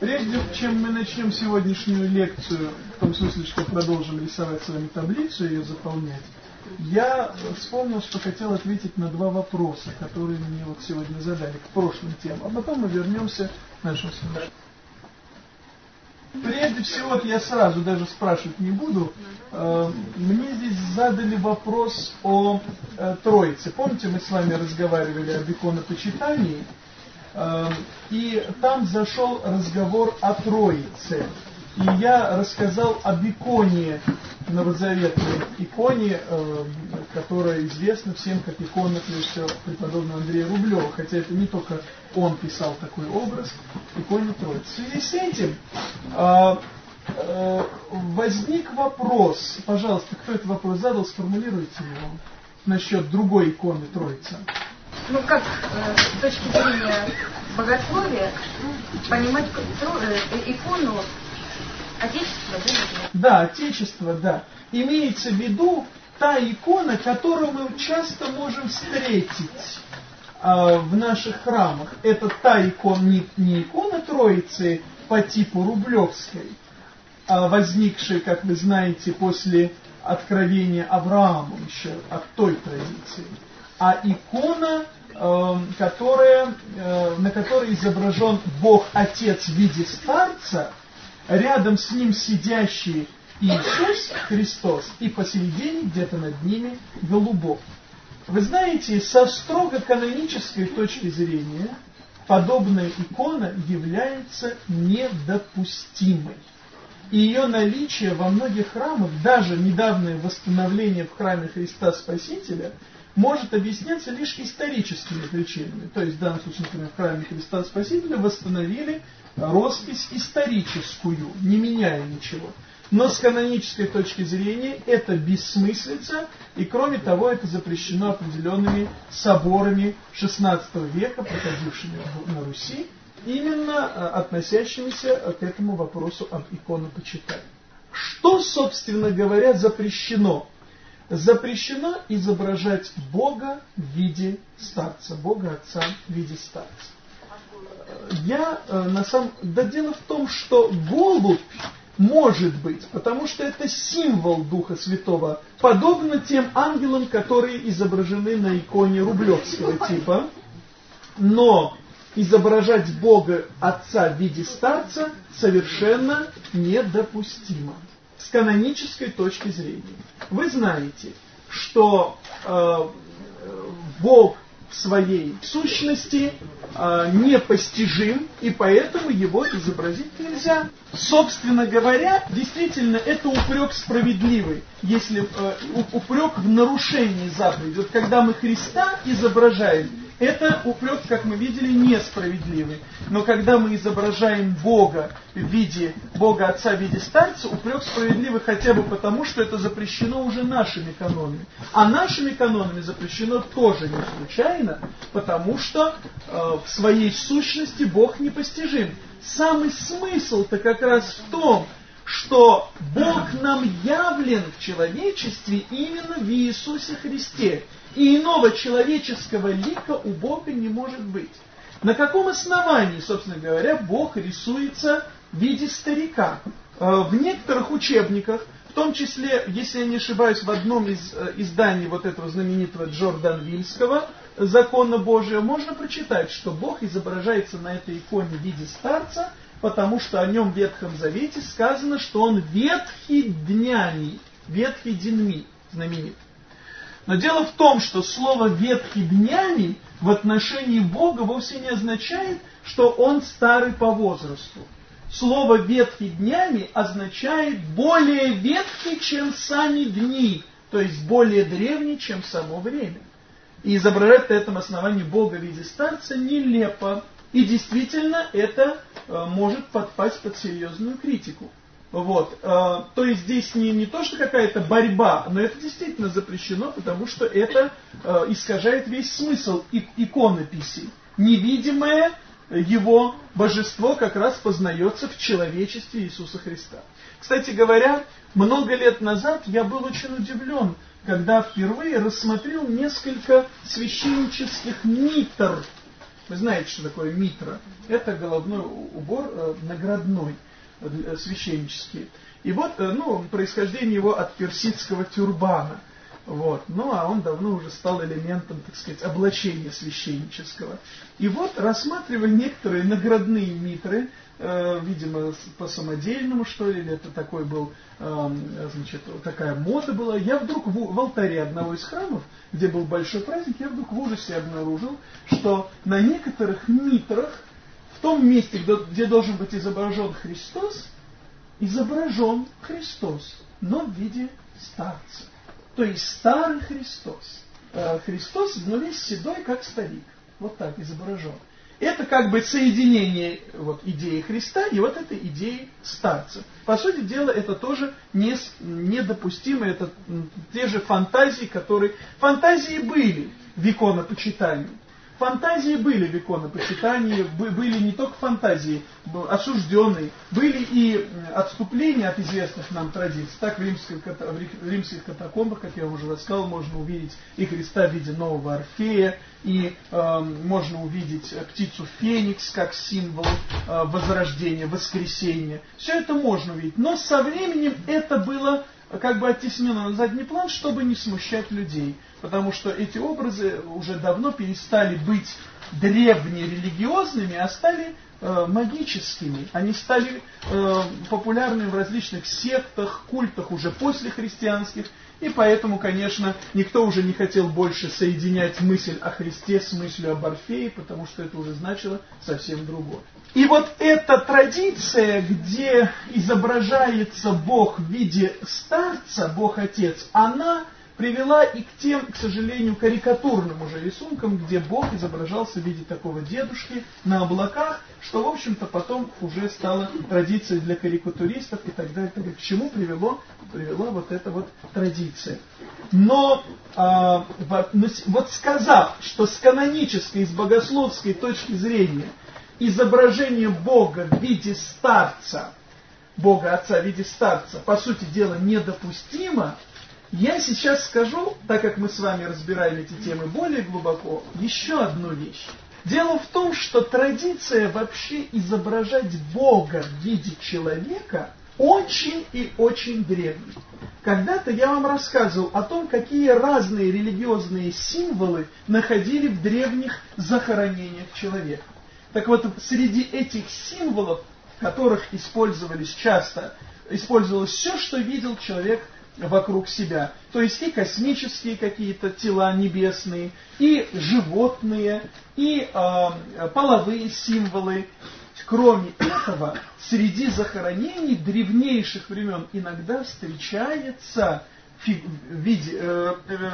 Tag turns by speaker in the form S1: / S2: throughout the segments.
S1: Прежде чем мы начнем сегодняшнюю лекцию, в том смысле, что продолжим рисовать с вами таблицу и ее заполнять, я вспомнил, что хотел ответить на два вопроса, которые мне вот сегодня задали к прошлым темам, а потом мы вернемся к нашим семинарам. Прежде всего, я сразу даже спрашивать не буду. Э, мне здесь задали вопрос о э, Троице. Помните, мы с вами разговаривали об иконопочитании? Э, и там зашел разговор о Троице. И я рассказал об иконе, новозаветной иконе, э, которая известна всем как икона преподобного Андрея Рублева, хотя это не только он писал такой образ, иконе Троицы. В связи с этим э, э, возник вопрос, пожалуйста, кто этот вопрос задал, сформулируйте его, насчет другой иконы Троицы.
S2: Ну, как э, с точки зрения богословия понимать э, икону Отечество, да?
S1: Да, Отечество, да. Имеется в виду та икона, которую мы часто можем встретить э, в наших храмах. Это та икона, не, не икона Троицы по типу Рублевской, а возникшая, как вы знаете, после откровения Аврааму еще от той традиции, а икона, э, которая, э, на которой изображен Бог Отец в виде старца, рядом с ним сидящий Иисус Христос и посередине где-то над ними голубок. Вы знаете, со строго канонической точки зрения подобная икона является недопустимой. И ее наличие во многих храмах, даже недавнее восстановление в храме Христа Спасителя, может объясняться лишь историческими причинами. То есть в данном случае, например, в храме Христа Спасителя восстановили роспись историческую, не меняя ничего. Но с канонической точки зрения это бессмыслица, и кроме того это запрещено определенными соборами XVI века, проходившими на Руси, именно э, относящимися к этому вопросу об иконопочитании. Что, собственно говоря, запрещено? Запрещено изображать Бога в виде старца, Бога Отца в виде старца я э, на самом... Да дело в том, что голубь может быть, потому что это символ Духа Святого, подобно тем ангелам, которые изображены на иконе рублевского типа. Но изображать Бога Отца в виде старца совершенно недопустимо с канонической точки зрения. Вы знаете, что э, Бог в своей сущности э, непостижим, и поэтому его изобразить нельзя. Собственно говоря, действительно, это упрек справедливый, если э, упрек в нарушении заповеди. Вот когда мы Христа изображаем, это упрек, как мы видели, несправедливый. Но когда мы изображаем Бога в виде Бога Отца в виде старца, упрек справедливый хотя бы потому, что это запрещено уже нашими канонами. А нашими канонами запрещено тоже не случайно, потому что э, в своей сущности Бог непостижим. Самый смысл-то как раз в том, что Бог нам явлен в человечестве именно в Иисусе Христе. И иного человеческого лика у Бога не может быть. На каком основании, собственно говоря, Бог рисуется в виде старика? Э, в некоторых учебниках, в том числе, если я не ошибаюсь, в одном из э, изданий вот этого знаменитого Джордан-Вильского «Закона Божия», можно прочитать, что Бог изображается на этой иконе в виде старца, потому что о нем в Ветхом Завете сказано, что он ветхий днями, ветхий дньми, знаменит. Но дело в том, что слово «ветхий днями» в отношении Бога вовсе не означает, что он старый по возрасту. Слово «ветхий днями» означает более ветхий, чем сами дни, то есть более древний, чем само время. И изображать на этом основании Бога в виде старца нелепо. И действительно это э, может подпасть под серьезную критику. Вот. Э, то есть здесь не, не то, что какая-то борьба, но это действительно запрещено, потому что это э, искажает весь смысл иконописи. Невидимое его божество как раз познается в человечестве Иисуса Христа. Кстати говоря, много лет назад я был очень удивлен, когда впервые рассмотрел несколько священнических митр Вы знаете, что такое митра? Это головной убор э, наградной, э, священнический. И вот, э, ну, происхождение его от персидского тюрбана. Вот. Ну, а он давно уже стал элементом, так сказать, облачения священнического. И вот, рассматривая некоторые наградные митры, э, видимо, по самодельному, что ли, или это такой был, э, значит, такая мода была, я вдруг в, в алтаре одного из храмов, где был большой праздник, я вдруг в ужасе обнаружил, что на некоторых митрах, в том месте, где, должен быть изображен Христос, изображен Христос, но в виде старца. То есть старый Христос. Э, Христос, но весь седой, как старик. Вот так изображен. Это как бы соединение вот, идеи Христа и вот этой идеи старца. По сути дела, это тоже не, недопустимо, это те же фантазии, которые... Фантазии были в иконопочитании. Фантазии были в иконопочитании, были не только фантазии осужденные, были и отступления от известных нам традиций. Так в римских, в римских катакомбах, как я уже рассказал, можно увидеть и Христа в виде нового Орфея, и э, можно увидеть птицу Феникс как символ э, возрождения, воскресения. Все это можно увидеть. Но со временем это было как бы оттеснено на задний план, чтобы не смущать людей. Потому что эти образы уже давно перестали быть древнерелигиозными, а стали э, магическими. Они стали э, популярными в различных сектах, культах уже после христианских. И поэтому, конечно, никто уже не хотел больше соединять мысль о Христе с мыслью об Орфее, потому что это уже значило совсем другое. И вот эта традиция, где изображается Бог в виде старца, Бог-Отец, она привела и к тем, к сожалению, карикатурным уже рисункам, где Бог изображался в виде такого дедушки на облаках, что, в общем-то, потом уже стало традицией для карикатуристов и так далее. К чему привело, привела вот эта вот традиция. Но а, вот сказав, что с канонической, с богословской точки зрения изображение Бога в виде старца, Бога Отца в виде старца, по сути дела, недопустимо, я сейчас скажу, так как мы с вами разбираем эти темы более глубоко, еще одну вещь. Дело в том, что традиция вообще изображать Бога в виде человека очень и очень древняя. Когда-то я вам рассказывал о том, какие разные религиозные символы находили в древних захоронениях человека. Так вот, среди этих символов, которых использовались часто, использовалось все, что видел человек вокруг себя. То есть и космические какие-то тела небесные, и животные, и э, половые символы. Кроме этого, среди захоронений древнейших времен иногда встречается виде, э, э,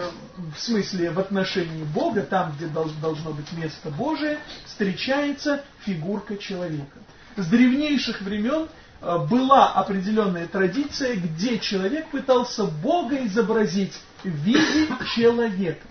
S1: в смысле в отношении Бога, там, где должно быть место Божие, встречается фигурка человека. С древнейших времен была определенная традиция, где человек пытался Бога изобразить в виде человека.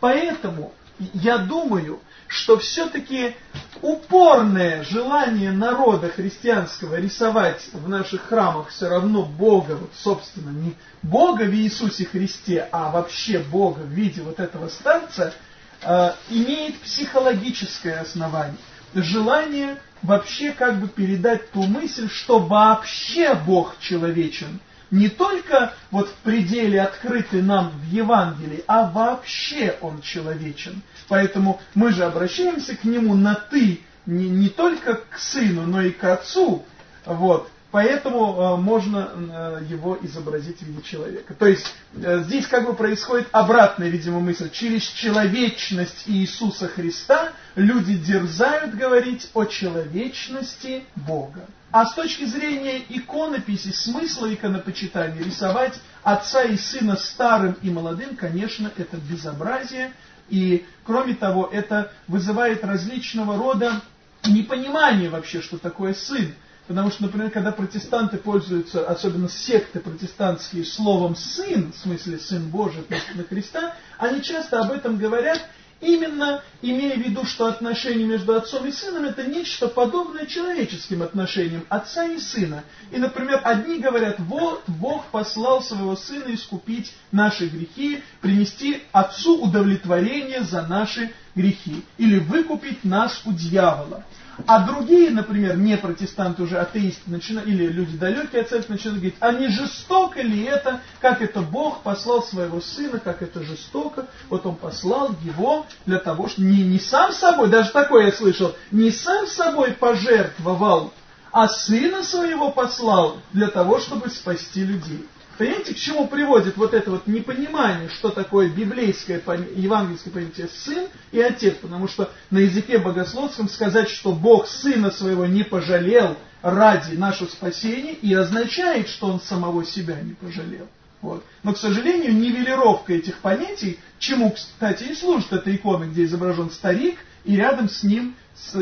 S1: Поэтому я думаю, что все-таки упорное желание народа христианского рисовать в наших храмах все равно Бога, вот, собственно, не Бога в Иисусе Христе, а вообще Бога в виде вот этого старца, э, имеет психологическое основание. Желание вообще как бы передать ту мысль, что вообще Бог человечен. Не только вот в пределе открытый нам в Евангелии, а вообще Он человечен. Поэтому мы же обращаемся к Нему на «ты», не, не только к Сыну, но и к Отцу. Вот. Поэтому э, можно э, его изобразить в виде человека. То есть э, здесь как бы происходит обратная, видимо, мысль. Через человечность Иисуса Христа люди дерзают говорить о человечности Бога. А с точки зрения иконописи, смысла иконопочитания, рисовать отца и сына старым и молодым, конечно, это безобразие. И, кроме того, это вызывает различного рода непонимание вообще, что такое сын. Потому что, например, когда протестанты пользуются, особенно секты протестантские, словом «сын», в смысле «сын Божий» на Христа, они часто об этом говорят, именно имея в виду, что отношения между отцом и сыном это нечто подобное человеческим отношениям отца и сына. И, например, одни говорят, вот Бог послал своего сына искупить наши грехи, принести отцу удовлетворение за наши грехи или выкупить нас у дьявола. А другие, например, не протестанты, уже атеисты, начинают, или люди далекие от церкви, начинают говорить, а не жестоко ли это, как это Бог послал своего сына, как это жестоко, вот он послал его для того, что не, не сам собой, даже такое я слышал, не сам собой пожертвовал, а сына своего послал для того, чтобы спасти людей. Понимаете, к чему приводит вот это вот непонимание, что такое библейское, евангельское понятие сын и отец, потому что на языке богословском сказать, что Бог сына своего не пожалел ради нашего спасения, и означает, что он самого себя не пожалел. Вот. Но, к сожалению, нивелировка этих понятий, чему, кстати, и служит эта икона, где изображен старик, и рядом с ним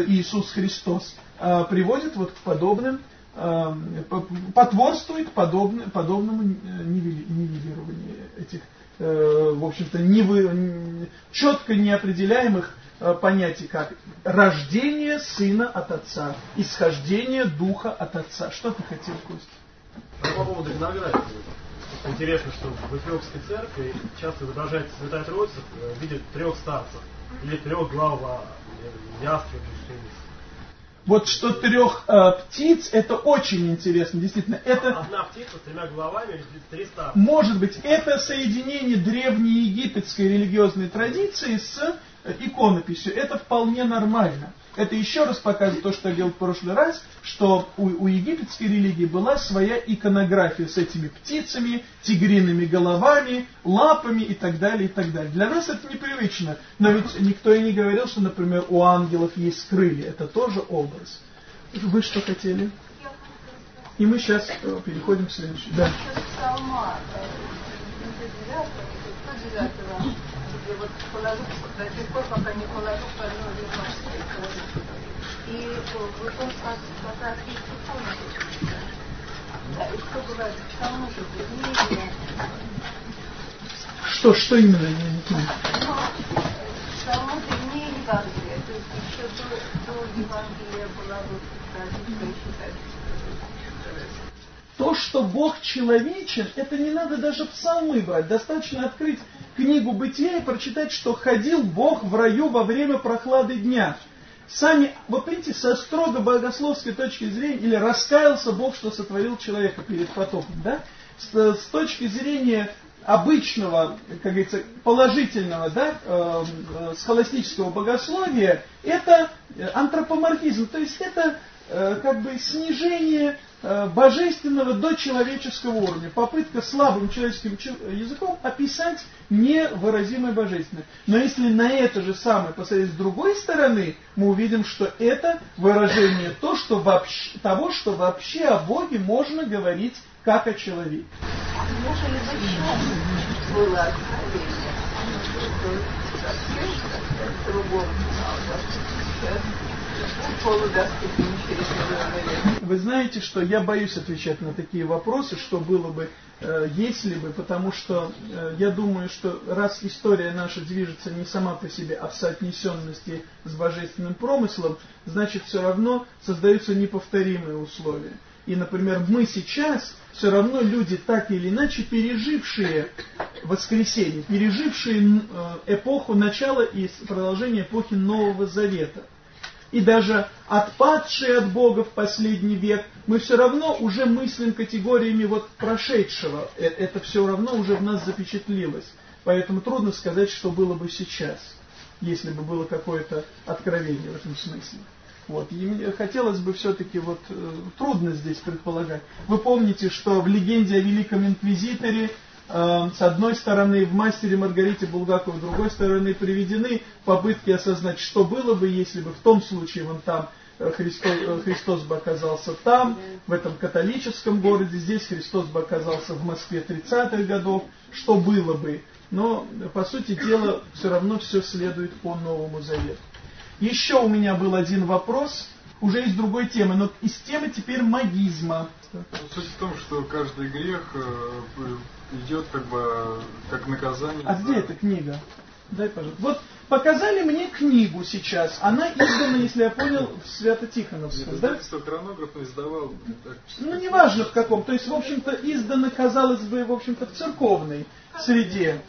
S1: Иисус Христос, а, приводит вот к подобным потворствует подобно, подобному э, нивелированию этих, э, в общем-то, четко неопределяемых э, понятий, как рождение сына от отца, исхождение духа от отца. Что ты хотел, Костя?
S3: По поводу винограда. Интересно, что в Эфиопской церкви часто изображается Святая Троица в виде трех старцев или трех глав ястребов,
S1: вот что трех э, птиц, это очень интересно, действительно. Это,
S3: Одна птица с тремя головами, три старца.
S1: Может быть, это соединение древней египетской религиозной традиции с иконописью. Это вполне нормально. Это еще раз показывает то, что я говорил в прошлый раз, что у, у египетской религии была своя иконография с этими птицами, тигриными головами, лапами и так далее, и так далее. Для нас это непривычно, но ведь никто и не говорил, что, например, у ангелов есть крылья. Это тоже образ. Вы что хотели? И мы сейчас э, переходим к следующему. Да где вот положу до тех пор, пока не положу по одной И вот он и что бывает Талмуде, в Библии. Что, что именно, я не понимаю? Ну, в Талмуде не Евангелие, то есть еще до, до Евангелия была вот традиция считать, то, что Бог человечен, это не надо даже псалмы брать. Достаточно открыть книгу Бытия и прочитать, что ходил Бог в раю во время прохлады дня. Сами, вот видите, со строго богословской точки зрения, или раскаялся Бог, что сотворил человека перед потопом, да? С, с точки зрения обычного, как говорится, положительного, да, э, э, схоластического богословия, это антропоморфизм, то есть это э, как бы снижение божественного до человеческого уровня. Попытка слабым человеческим языком описать невыразимое божественное. Но если на это же самое посмотреть с другой стороны, мы увидим, что это выражение то, что вообще, того, что вообще о Боге можно говорить как о человеке. было вы знаете, что я боюсь отвечать на такие вопросы, что было бы, э, если бы, потому что э, я думаю, что раз история наша движется не сама по себе, а в соотнесенности с божественным промыслом, значит все равно создаются неповторимые условия. И, например, мы сейчас все равно люди так или иначе пережившие воскресенье, пережившие э, эпоху начала и продолжения эпохи Нового Завета и даже отпадшие от Бога в последний век, мы все равно уже мыслим категориями вот прошедшего. Э, это все равно уже в нас запечатлилось. Поэтому трудно сказать, что было бы сейчас, если бы было какое-то откровение в этом смысле. Вот. И мне хотелось бы все-таки, вот э, трудно здесь предполагать. Вы помните, что в легенде о Великом Инквизиторе с одной стороны в «Мастере Маргарите Булгаковой», с другой стороны приведены попытки осознать, что было бы, если бы в том случае вон там э, Христос, э, Христос бы оказался там, в этом католическом городе, здесь Христос бы оказался в Москве 30-х годов, что было бы. Но, по сути дела, все равно все следует по Новому Завету. Еще у меня был один вопрос, уже из другой темы, но из темы теперь магизма.
S4: Суть в том, что каждый грех э, идет как бы как наказание.
S1: А за... где эта книга? Дай, пожалуйста. Вот показали мне книгу сейчас. Она издана, если я понял, в Свято-Тихоновском.
S4: Да? хронограф издавал.
S1: Ну, неважно в каком. То есть, в общем-то, издана, казалось бы, в общем-то, в церковной среде.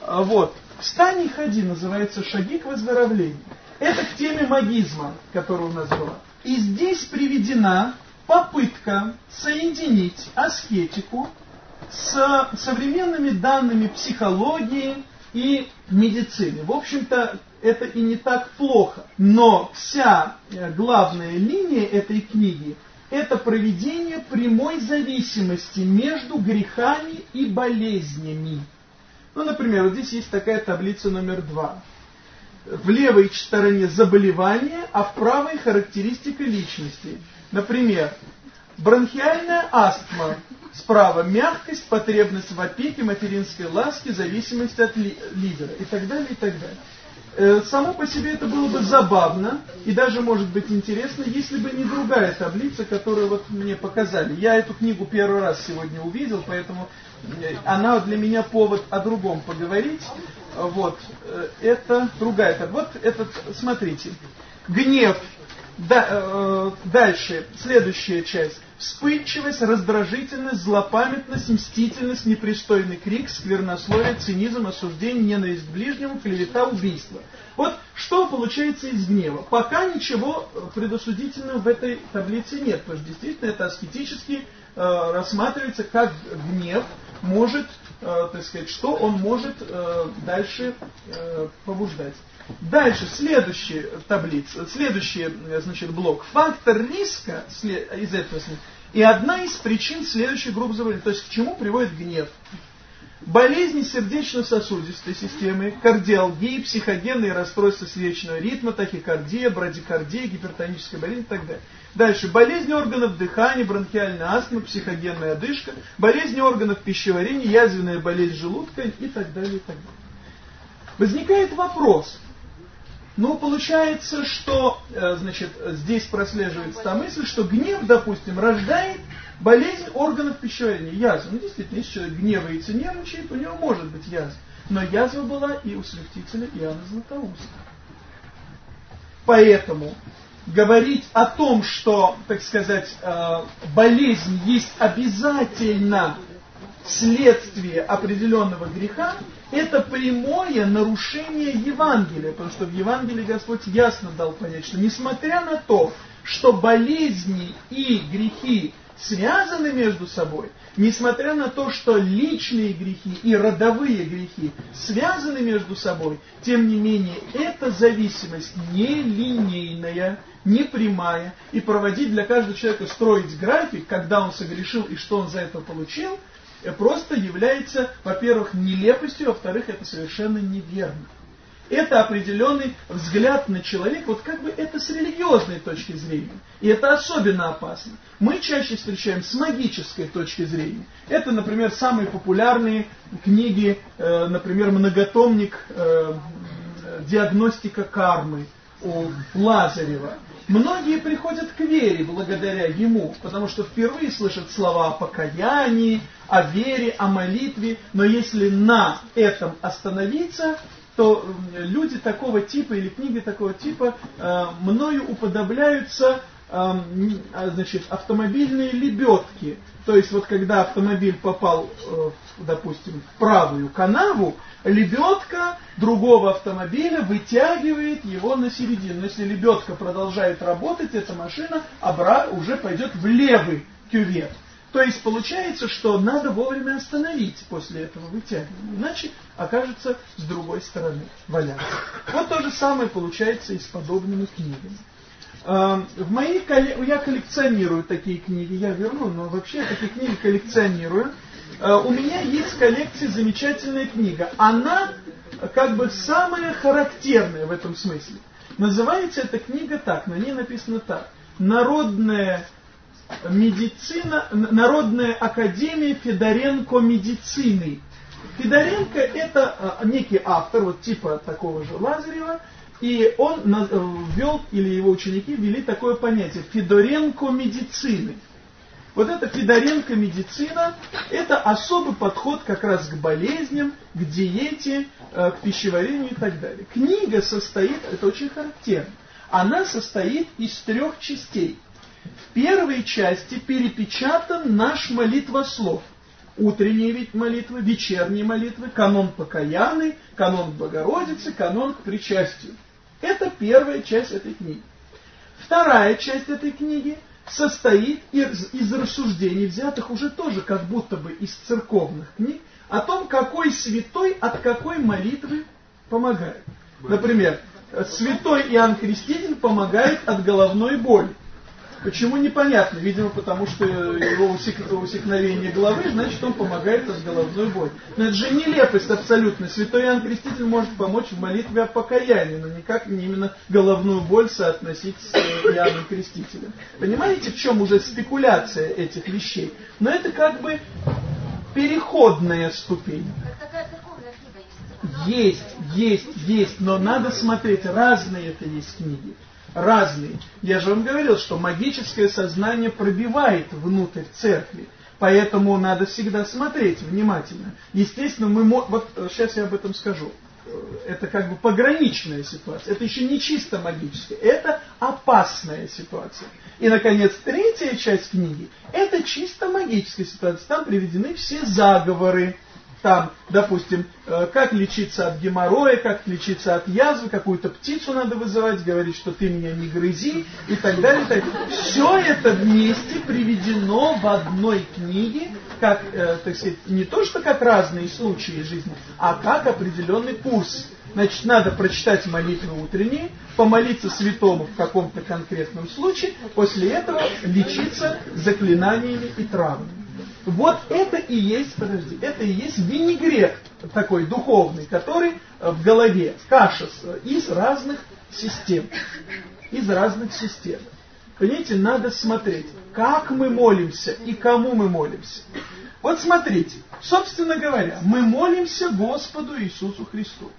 S1: А, вот. «Встань и ходи» называется «Шаги к выздоровлению». Это к теме магизма, которая у нас была. И здесь приведена попытка соединить аскетику с современными данными психологии и медицины. В общем-то, это и не так плохо. Но вся э, главная линия этой книги – это проведение прямой зависимости между грехами и болезнями. Ну, например, вот здесь есть такая таблица номер два. В левой стороне заболевание, а в правой характеристика личности. Например, бронхиальная астма. Справа мягкость, потребность в опеке, материнской ласке, зависимость от ли лидера и так далее, и так далее. Э, само по себе это было бы забавно и даже может быть интересно, если бы не другая таблица, которую вот мне показали. Я эту книгу первый раз сегодня увидел, поэтому э, она для меня повод о другом поговорить. Вот, э, это другая таблица. Вот этот, смотрите, гнев. Да, дальше, следующая часть. Вспыльчивость, раздражительность, злопамятность, мстительность, непристойный крик, сквернословие, цинизм, осуждение, ненависть к ближнему, клевета, убийство. Вот что получается из гнева. Пока ничего предосудительного в этой таблице нет, потому что действительно это аскетически э, рассматривается как гнев может, э, так сказать, что он может э, дальше э, побуждать. Дальше, следующая таблица, следующий, значит, блок. Фактор риска из этого и одна из причин следующей группы заболеваний. То есть к чему приводит гнев? Болезни сердечно-сосудистой системы, кардиалгии, психогенные расстройства сердечного ритма, тахикардия, брадикардия, гипертоническая болезнь и так далее. Дальше. Болезни органов дыхания, бронхиальная астма, психогенная одышка, болезни органов пищеварения, язвенная болезнь желудка и так далее, и так далее. Возникает вопрос, ну, получается, что, э, значит, здесь прослеживается та мысль, что гнев, допустим, рождает болезнь органов пищеварения, язву. Ну, действительно, если человек гневается, нервничает, у него может быть язва. Но язва была и у слюфтителя Иоанна Златоуста. Поэтому говорить о том, что, так сказать, э, болезнь есть обязательно следствие определенного греха, это прямое нарушение Евангелия, потому что в Евангелии Господь ясно дал понять, что несмотря на то, что болезни и грехи связаны между собой, несмотря на то, что личные грехи и родовые грехи связаны между собой, тем не менее, эта зависимость не линейная, не прямая, и проводить для каждого человека, строить график, когда он согрешил и что он за это получил – просто является, во-первых, нелепостью, во-вторых, это совершенно неверно. Это определенный взгляд на человека, вот как бы это с религиозной точки зрения. И это особенно опасно. Мы чаще встречаем с магической точки зрения. Это, например, самые популярные книги, э, например, многотомник э, «Диагностика кармы» у Лазарева. Многие приходят к вере благодаря ему, потому что впервые слышат слова о покаянии, о вере, о молитве, но если на этом остановиться, то люди такого типа или книги такого типа э, мною уподобляются значит, автомобильные лебедки. То есть вот когда автомобиль попал, э, допустим, в правую канаву, лебедка другого автомобиля вытягивает его на середину. Но если лебедка продолжает работать, эта машина уже пойдет в левый кювет. То есть получается, что надо вовремя остановить после этого вытягивания, иначе окажется с другой стороны валяться. Вот то же самое получается и с подобными книгами. А, в моей я коллекционирую такие книги, я верну, но вообще я такие книги коллекционирую. А, у меня есть в коллекции замечательная книга. Она как бы самая характерная в этом смысле. Называется эта книга так, на ней написано так. Народная медицина, Народная академия Федоренко медицины. Федоренко это а, некий автор, вот типа такого же Лазарева, и он ввел, или его ученики ввели такое понятие Федоренко медицины. Вот эта Федоренко медицина, это особый подход как раз к болезням, к диете, э, к пищеварению и так далее. Книга состоит, это очень характерно, она состоит из трех частей. В первой части перепечатан наш молитвослов. утренние ведь молитвы, вечерние молитвы, канон покаянный, канон к Богородице, канон к причастию. Это первая часть этой книги. Вторая часть этой книги состоит из, из рассуждений, взятых уже тоже как будто бы из церковных книг, о том, какой святой от какой молитвы помогает. Например, святой Иоанн Креститель помогает от головной боли. Почему непонятно? Видимо, потому что его усекновение головы, значит, он помогает от головной боли. Но это же нелепость абсолютно. Святой Иоанн Креститель может помочь в молитве о покаянии, но никак не именно головную боль соотносить с Иоанном Крестителем. Понимаете, в чем уже спекуляция этих вещей? Но это как бы переходная ступень. Есть, есть, есть, но надо смотреть, разные это есть книги разные. Я же вам говорил, что магическое сознание пробивает внутрь церкви. Поэтому надо всегда смотреть внимательно. Естественно, мы... Вот сейчас я об этом скажу. Это как бы пограничная ситуация. Это еще не чисто магическая. Это опасная ситуация. И, наконец, третья часть книги. Это чисто магическая ситуация. Там приведены все заговоры там, допустим, э, как лечиться от геморроя, как лечиться от язвы, какую-то птицу надо вызывать, говорить, что ты меня не грызи и так далее. так Все это вместе приведено в одной книге, как, э, так сказать, не то что как разные случаи жизни, а как определенный курс. Значит, надо прочитать молитвы утренние, помолиться святому в каком-то конкретном случае, после этого лечиться заклинаниями и травмами. Вот это и есть, подожди, это и есть винегрет такой духовный, который в голове, каша из разных систем. Из разных систем. Понимаете, надо смотреть, как мы молимся и кому мы молимся. Вот смотрите, собственно говоря, мы молимся Господу Иисусу Христу.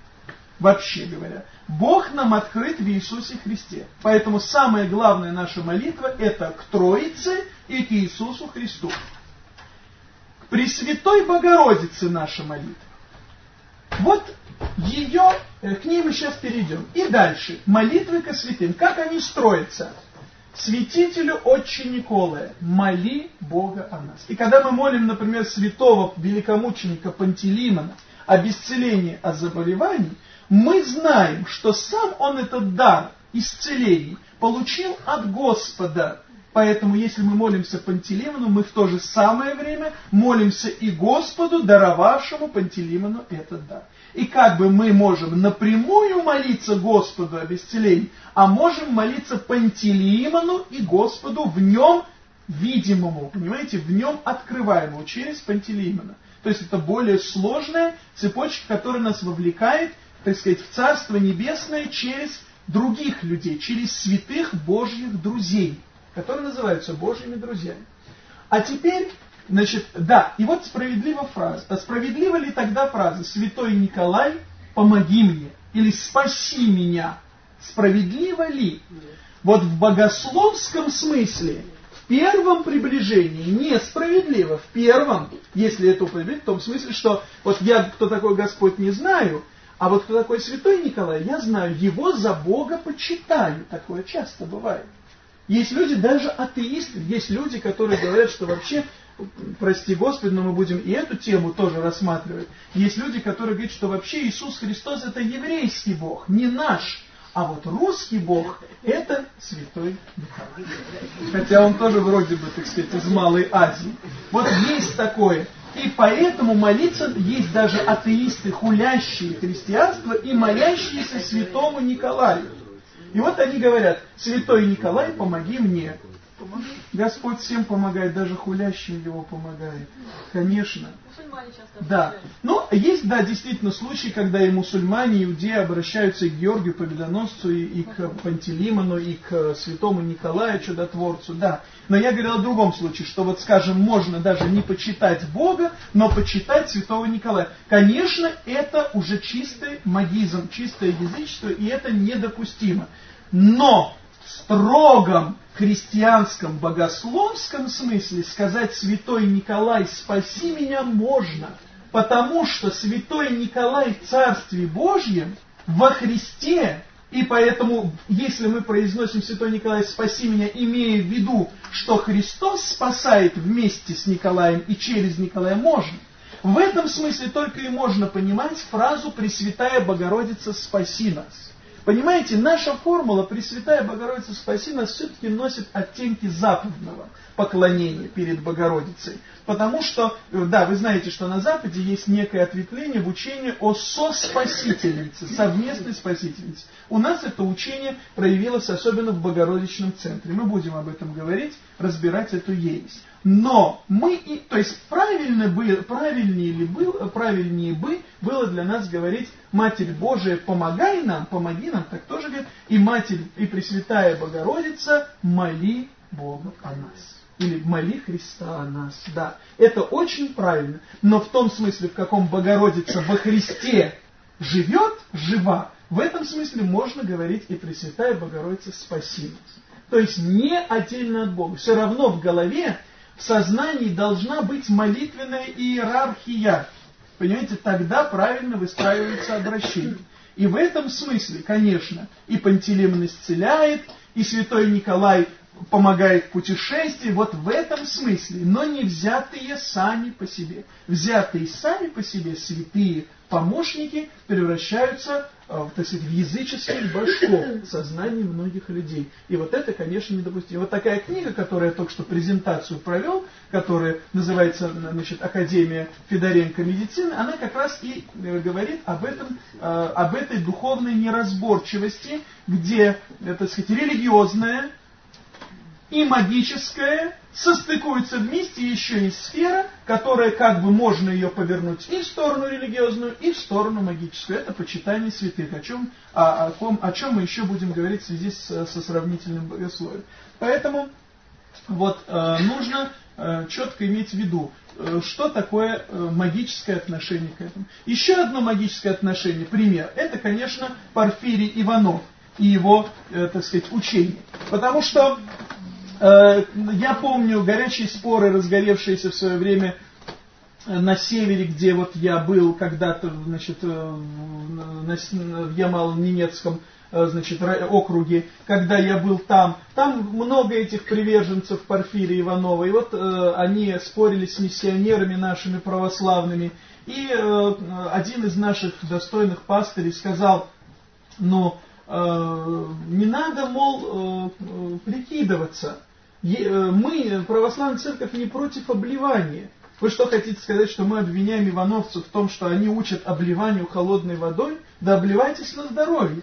S1: Вообще говоря, Бог нам открыт в Иисусе Христе. Поэтому самая главная наша молитва это к Троице и к Иисусу Христу. Пресвятой Богородице наша молитва. Вот ее, э, к ней мы сейчас перейдем. И дальше. Молитвы ко святым. Как они строятся? Святителю Отче Николая, моли Бога о нас. И когда мы молим, например, святого великомученика Пантелеймона о исцелении от заболеваний, мы знаем, что сам он этот дар исцелений получил от Господа, Поэтому, если мы молимся Пантелеймону, мы в то же самое время молимся и Господу, даровавшему Пантелеймону этот дар. И как бы мы можем напрямую молиться Господу об исцелении, а можем молиться Пантелеймону и Господу в нем видимому, понимаете, в нем открываемому, через Пантелеймона. То есть это более сложная цепочка, которая нас вовлекает, так сказать, в Царство Небесное через других людей, через святых Божьих друзей которые называются Божьими друзьями. А теперь, значит, да, и вот справедлива фраза. А справедлива ли тогда фраза «Святой Николай, помоги мне» или «Спаси меня»? Справедливо ли? Вот в богословском смысле, в первом приближении несправедливо. В первом, если это употребить, в том смысле, что вот я, кто такой Господь, не знаю, а вот кто такой Святой Николай, я знаю, его за Бога почитаю. Такое часто бывает. Есть люди, даже атеисты, есть люди, которые говорят, что вообще, прости Господи, но мы будем и эту тему тоже рассматривать. Есть люди, которые говорят, что вообще Иисус Христос это еврейский Бог, не наш. А вот русский Бог – это Святой Николай. Хотя он тоже вроде бы, так сказать, из Малой Азии. Вот есть такое. И поэтому молиться есть даже атеисты, хулящие христианство и молящиеся святому Николаю. И вот они говорят, святой Николай, помоги мне. Господь всем помогает, даже хулящим его помогает. Конечно. Да. Но есть, да, действительно случаи, когда и мусульмане, и иудеи обращаются к Георгию Победоносцу, и, и к Пантелеймону, и к святому Николаю Чудотворцу, да. Но я говорил о другом случае, что вот, скажем, можно даже не почитать Бога, но почитать святого Николая. Конечно, это уже чистый магизм, чистое язычество, и это недопустимо. Но в строгом христианском богословском смысле сказать «Святой Николай, спаси меня» можно, потому что Святой Николай в Царстве Божьем во Христе И поэтому, если мы произносим Святой Николай, спаси меня, имея в виду, что Христос спасает вместе с Николаем и через Николая можно, в этом смысле только и можно понимать фразу «Пресвятая Богородица, спаси нас». Понимаете, наша формула «Пресвятая Богородица, спаси нас» все-таки носит оттенки западного поклонения перед Богородицей. Потому что, э, да, вы знаете, что на Западе есть некое ответвление в учении о соспасительнице, совместной спасительнице. У нас это учение проявилось особенно в Богородичном центре. Мы будем об этом говорить, разбирать эту ересь. Но мы, и, то есть правильно бы, правильнее, ли был, правильнее бы было для нас говорить Матерь Божия, помогай нам, помоги нам, так тоже говорит, и Матерь, и Пресвятая Богородица, моли Бога о нас. Или моли Христа о нас. Да, это очень правильно. Но в том смысле, в каком Богородица во Христе живет, жива, в этом смысле можно говорить и Пресвятая Богородица спаси нас. То есть не отдельно от Бога. Все равно в голове, в сознании должна быть молитвенная иерархия. Понимаете, тогда правильно выстраивается обращение. И в этом смысле, конечно, и Пантелеймон исцеляет, и святой Николай помогает в путешествии, вот в этом смысле, но не взятые сами по себе. Взятые сами по себе святые помощники превращаются э, так сказать, в языческих башков в сознании многих людей. И вот это, конечно, недопустимо. Вот такая книга, которую я только что презентацию провел, которая называется значит, «Академия Федоренко медицины», она как раз и э, говорит об, этом, э, об этой духовной неразборчивости, где, так сказать, религиозная и магическое состыкуются вместе еще и сфера, которая как бы можно ее повернуть и в сторону религиозную, и в сторону магическую. Это почитание святых, о чем, о, о, ком, о чем мы еще будем говорить в связи с, со сравнительным богословием. Поэтому вот э, нужно э, четко иметь в виду, э, что такое э, магическое отношение к этому. Еще одно магическое отношение, пример, это, конечно, Порфирий Иванов и его, э, так сказать, учение. Потому что я помню горячие споры, разгоревшиеся в свое время э, на севере, где вот я был когда-то, значит, э, в Ямало-Ненецком, значит, округе, когда я был там. Там много этих приверженцев Порфирия Иванова, и вот э, они спорили с миссионерами нашими православными, и э, один из наших достойных пастырей сказал, ну, э, не надо, мол, э, прикидываться, Э, мы, православная церковь, не против обливания. Вы что хотите сказать, что мы обвиняем ивановцев в том, что они учат обливанию холодной водой? Да обливайтесь на здоровье.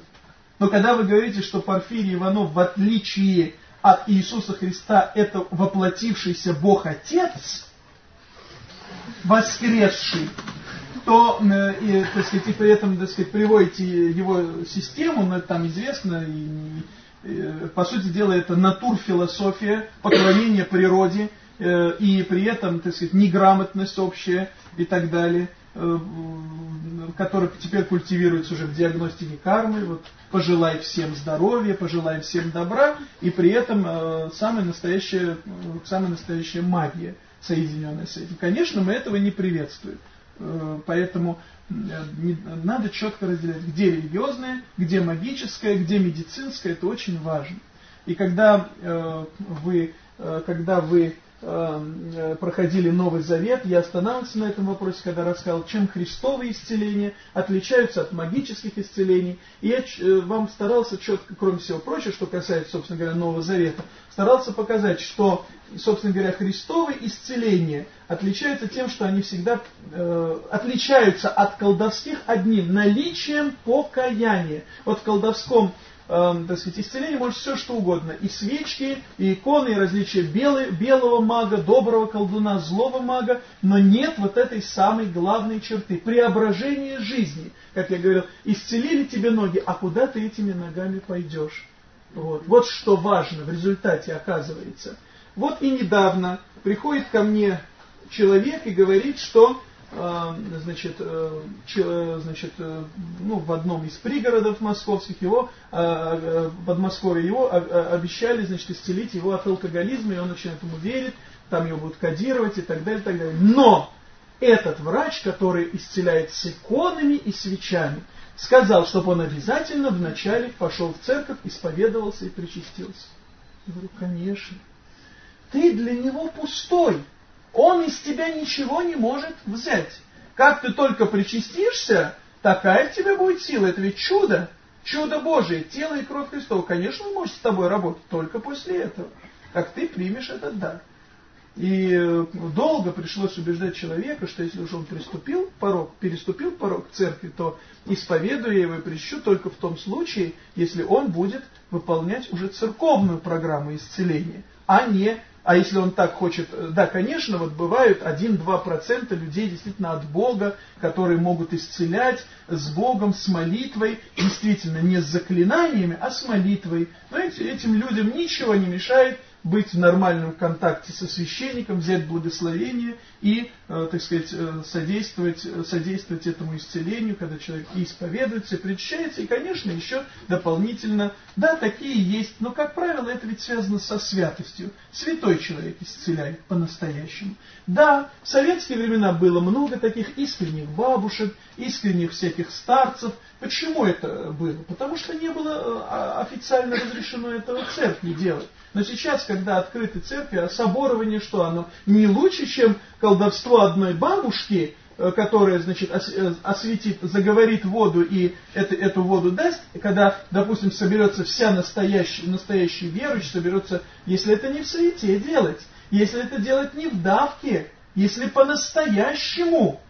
S1: Но когда вы говорите, что Порфирий Иванов, в отличие от Иисуса Христа, это воплотившийся Бог Отец, воскресший, то, э, и, так сказать, и при этом, так сказать, приводите его систему, но это там известно, и, Э, по сути дела, это натурфилософия, поклонение природе, э, и при этом, так сказать, неграмотность общая и так далее, э, которая теперь культивируется уже в диагностике кармы. Вот, пожелай всем здоровья, пожелай всем добра, и при этом самая настоящая, самая настоящая магия, соединенная с этим. Конечно, мы этого не приветствуем. Поэтому надо четко разделять, где религиозное, где магическое, где медицинское, это очень важно. И когда э, вы, э, когда вы проходили Новый Завет, я останавливался на этом вопросе, когда рассказал, чем христовые исцеления отличаются от магических исцелений. И я э, вам старался четко, кроме всего прочего, что касается, собственно говоря, Нового Завета, старался показать, что, собственно говоря, христовые исцеления отличаются тем, что они всегда э, отличаются от колдовских одним наличием покаяния. Вот в колдовском э, так сказать, исцелении может все что угодно. И свечки, и иконы, и различия белый, белого мага, доброго колдуна, злого мага, но нет вот этой самой главной черты, преображения жизни. Как я говорил, исцелили тебе ноги, а куда ты этими ногами пойдешь? Вот, вот что важно в результате оказывается. Вот и недавно приходит ко мне человек и говорит, что значит, э, значит, э, ну, в одном из пригородов московских его, э, в Подмосковье его обещали значит, исцелить его от алкоголизма, и он начинает ему верить, там его будут кодировать и так далее, и так далее. Но этот врач, который исцеляет с иконами и свечами, сказал, чтобы он обязательно вначале пошел в церковь, исповедовался и причастился. Я говорю, конечно. Ты для него пустой. Он из тебя ничего не может взять. Как ты только причастишься, такая в тебе будет сила. Это ведь чудо. Чудо Божие, тело и кровь Христова. Конечно, он может с тобой работать только после этого, как ты примешь этот дар. И э, долго пришлось убеждать человека, что если уж он приступил порог, переступил порог церкви, то исповедуя его и прищу только в том случае, если он будет выполнять уже церковную программу исцеления, а не а если он так хочет, э, да, конечно, вот бывают 1-2% людей действительно от Бога, которые могут исцелять с Богом, с молитвой, действительно не с заклинаниями, а с молитвой. Но этим людям ничего не мешает быть в нормальном контакте со священником, взять благословение и, э, так сказать, э, содействовать, содействовать этому исцелению, когда человек исповедуется, причащается, и, конечно, еще дополнительно, да, такие есть, но, как правило, это ведь связано со святостью. Святой человек исцеляет по-настоящему. Да, в советские времена было много таких искренних бабушек, искренних всяких старцев. Почему это было? Потому что не было э, официально разрешено этого церкви делать. Но сейчас, когда открыты церкви, а соборование что? Оно не лучше, чем колдовство одной бабушки, э, которая, значит, э, осветит, заговорит воду и это, эту воду даст, когда, допустим, соберется вся настоящая, настоящий верующий, соберется, если это не в суете делать, если это делать не в давке, если по-настоящему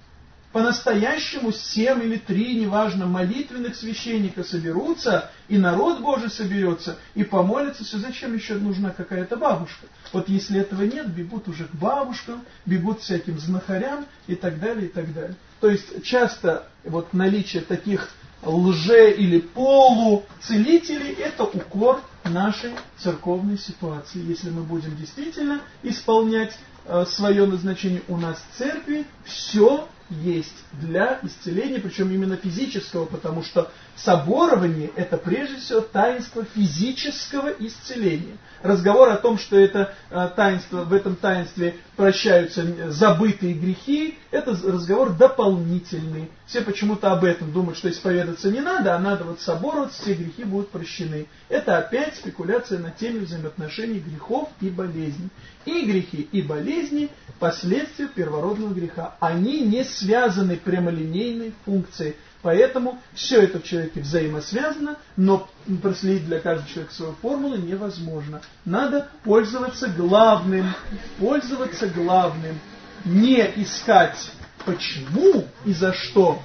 S1: по-настоящему семь или три, неважно, молитвенных священника соберутся, и народ Божий соберется, и помолятся, все зачем еще нужна какая-то бабушка? Вот если этого нет, бегут уже к бабушкам, бегут всяким знахарям и так далее, и так далее. То есть часто вот наличие таких лже или полуцелителей – это укор нашей церковной ситуации. Если мы будем действительно исполнять э, свое назначение у нас в церкви, все есть для исцеления, причем именно физического, потому что соборование – это прежде всего таинство физического исцеления. Разговор о том, что это э, таинство, в этом таинстве прощаются забытые грехи, это разговор дополнительный. Все почему-то об этом думают, что исповедаться не надо, а надо вот собороваться, все грехи будут прощены. Это опять спекуляция на теме взаимоотношений грехов и болезней. И грехи, и болезни – последствия первородного греха. Они не связаны прямолинейной функцией. Поэтому все это в человеке взаимосвязано, но проследить для каждого человека свою формулу невозможно. Надо пользоваться главным, пользоваться главным. Не искать почему и за что,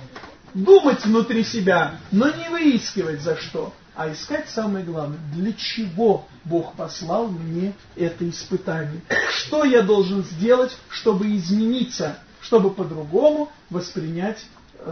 S1: думать внутри себя, но не выискивать за что, а искать самое главное, для чего Бог послал мне это испытание. Что я должен сделать, чтобы измениться, чтобы по-другому воспринять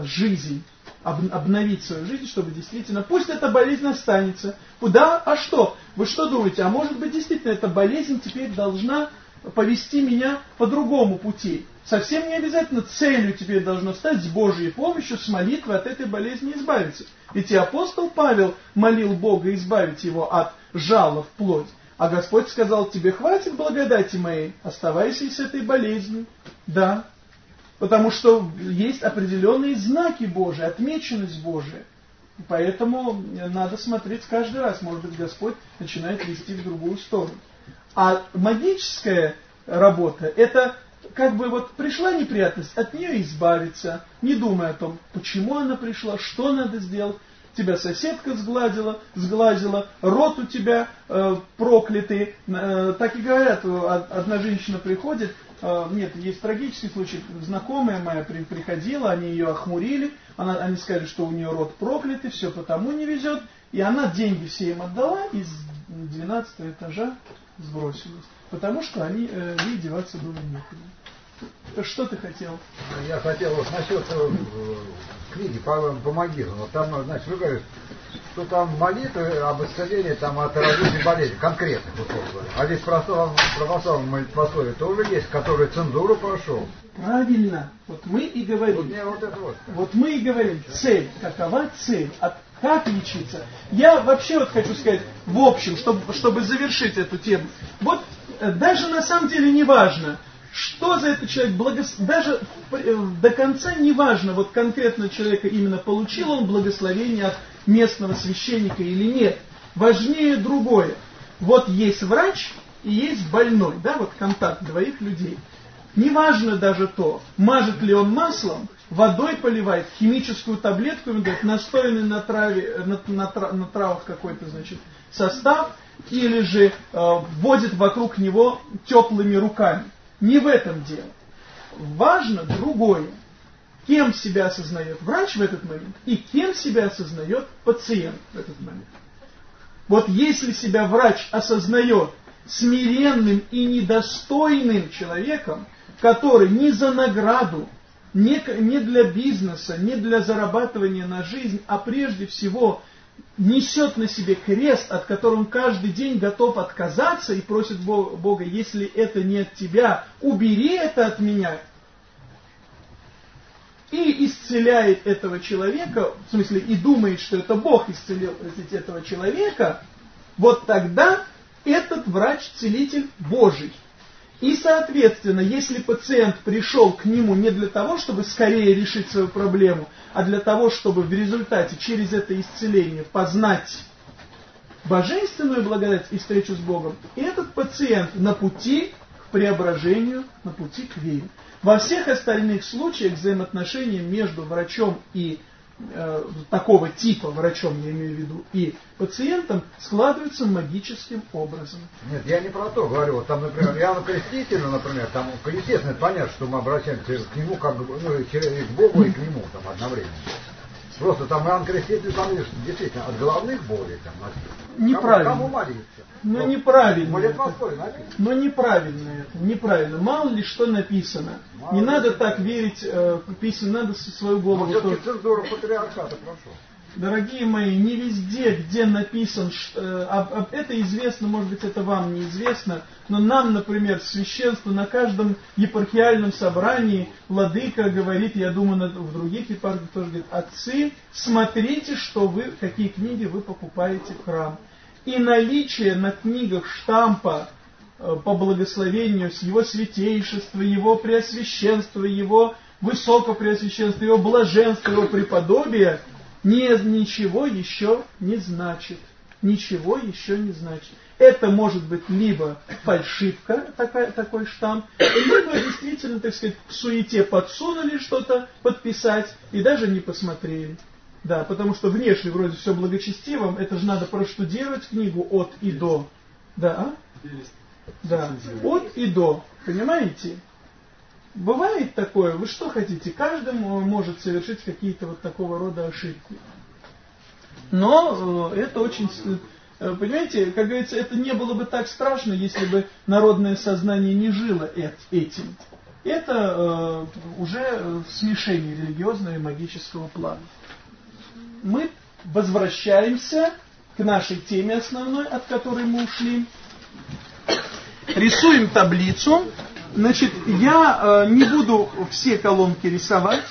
S1: жизнь, обновить свою жизнь, чтобы действительно, пусть эта болезнь останется. Куда? А что? Вы что думаете? А может быть действительно эта болезнь теперь должна повести меня по другому пути. Совсем не обязательно целью теперь должно стать с Божьей помощью, с молитвой от этой болезни избавиться. Ведь и апостол Павел молил Бога избавить его от жала в плоть. А Господь сказал, тебе хватит благодати моей, оставайся и с этой болезнью. Да, потому что есть определенные знаки Божии, отмеченность Божия. Поэтому надо смотреть каждый раз, может быть, Господь начинает вести в другую сторону. А магическая работа – это как бы вот пришла неприятность, от нее избавиться, не думая о том, почему она пришла, что надо сделать. Тебя соседка сгладила, сглазила, рот у тебя э, проклятый. Э, так и говорят, одна женщина приходит, нет, есть трагический случай, знакомая моя при, приходила, они ее охмурили, она, они сказали, что у нее рот проклятый, все потому не везет, и она деньги все им отдала, и с 12 этажа сбросилась. Потому что они, э, ей деваться было некуда. Что ты хотел?
S5: Я хотел вот насчет э, книги по, помоги. Вот там, значит, вы говорите, что там молитвы об исцелении там, от различных болезней, конкретных, условно говоря. А здесь православном, молитвословии тоже есть, который цензуру прошел.
S1: Правильно. Вот мы и говорим. Вот, вот, это вот. вот мы и говорим. Цель. Какова цель? От как лечиться? Я вообще вот хочу сказать, в общем, чтобы, чтобы завершить эту тему. Вот э, даже на самом деле не важно, что за этот человек, благос... даже э, до конца не важно, вот конкретно человека именно получил он благословение от местного священника или нет. Важнее другое. Вот есть врач и есть больной, да, вот контакт двоих людей. Неважно даже то, мажет ли он маслом, водой поливает, химическую таблетку ему дает, настоянный на, траве, на, на, на травах какой-то, значит, состав, или же э, вводит вокруг него теплыми руками. Не в этом дело. Важно другое. Кем себя осознает врач в этот момент и кем себя осознает пациент в этот момент. Вот если себя врач осознает смиренным и недостойным человеком, который ни за награду, не, не для бизнеса, не для зарабатывания на жизнь, а прежде всего несет на себе крест, от которого он каждый день готов отказаться и просит Бога, если это не от тебя, убери это от меня. И исцеляет этого человека, в смысле, и думает, что это Бог исцелил этого человека, вот тогда этот врач-целитель Божий. И, соответственно, если пациент пришел к нему не для того, чтобы скорее решить свою проблему, а для того, чтобы в результате через это исцеление познать божественную благодать и встречу с Богом, этот пациент на пути преображению, на пути к вере. Во всех остальных случаях взаимоотношения между врачом и э, такого типа врачом, я имею в виду, и пациентом, складываются магическим образом.
S5: Нет, я не про то говорю. Вот там, например, Иоанна Крестителю, например, там, естественно, понятно, что мы обращаемся к нему, как ну, через, к Богу и к нему там одновременно. Просто там Иоанн Креститель, там действительно от головных болей там
S1: Неправильно.
S5: Кому, кому молиться?
S1: Ну, ну неправильно. Но неправильно это, неправильно. Мало ли что написано. Мало не ли надо так верить э, писем, надо свою голову.
S5: Ну, все-таки цензура патриархата, прошу.
S1: Дорогие мои, не везде, где написан, э, об, об, это известно, может быть, это вам неизвестно, но нам, например, священство на каждом епархиальном собрании владыка говорит, я думаю, на, в других епархиях тоже говорит, отцы, смотрите, что вы, какие книги вы покупаете в храм. И наличие на книгах штампа э, по благословению с его святейшества, его преосвященства, его высокопреосвященства, его блаженства, его преподобия – не, ничего еще не значит. Ничего еще не значит. Это может быть либо фальшивка, такая, такой штамп, либо действительно, так сказать, в суете подсунули что-то подписать и даже не посмотрели. Да, потому что внешне вроде все благочестиво, это же надо проштудировать книгу от и до. Да, а? Да, от и до. Понимаете? Бывает такое, вы что хотите, каждый может совершить какие-то вот такого рода ошибки. Но э, это очень, э, понимаете, как говорится, это не было бы так страшно, если бы народное сознание не жило этим. Это э, уже смешение религиозного и магического плана. Мы возвращаемся к нашей теме основной, от которой мы ушли. Рисуем таблицу. Значит, я э, не буду все колонки рисовать.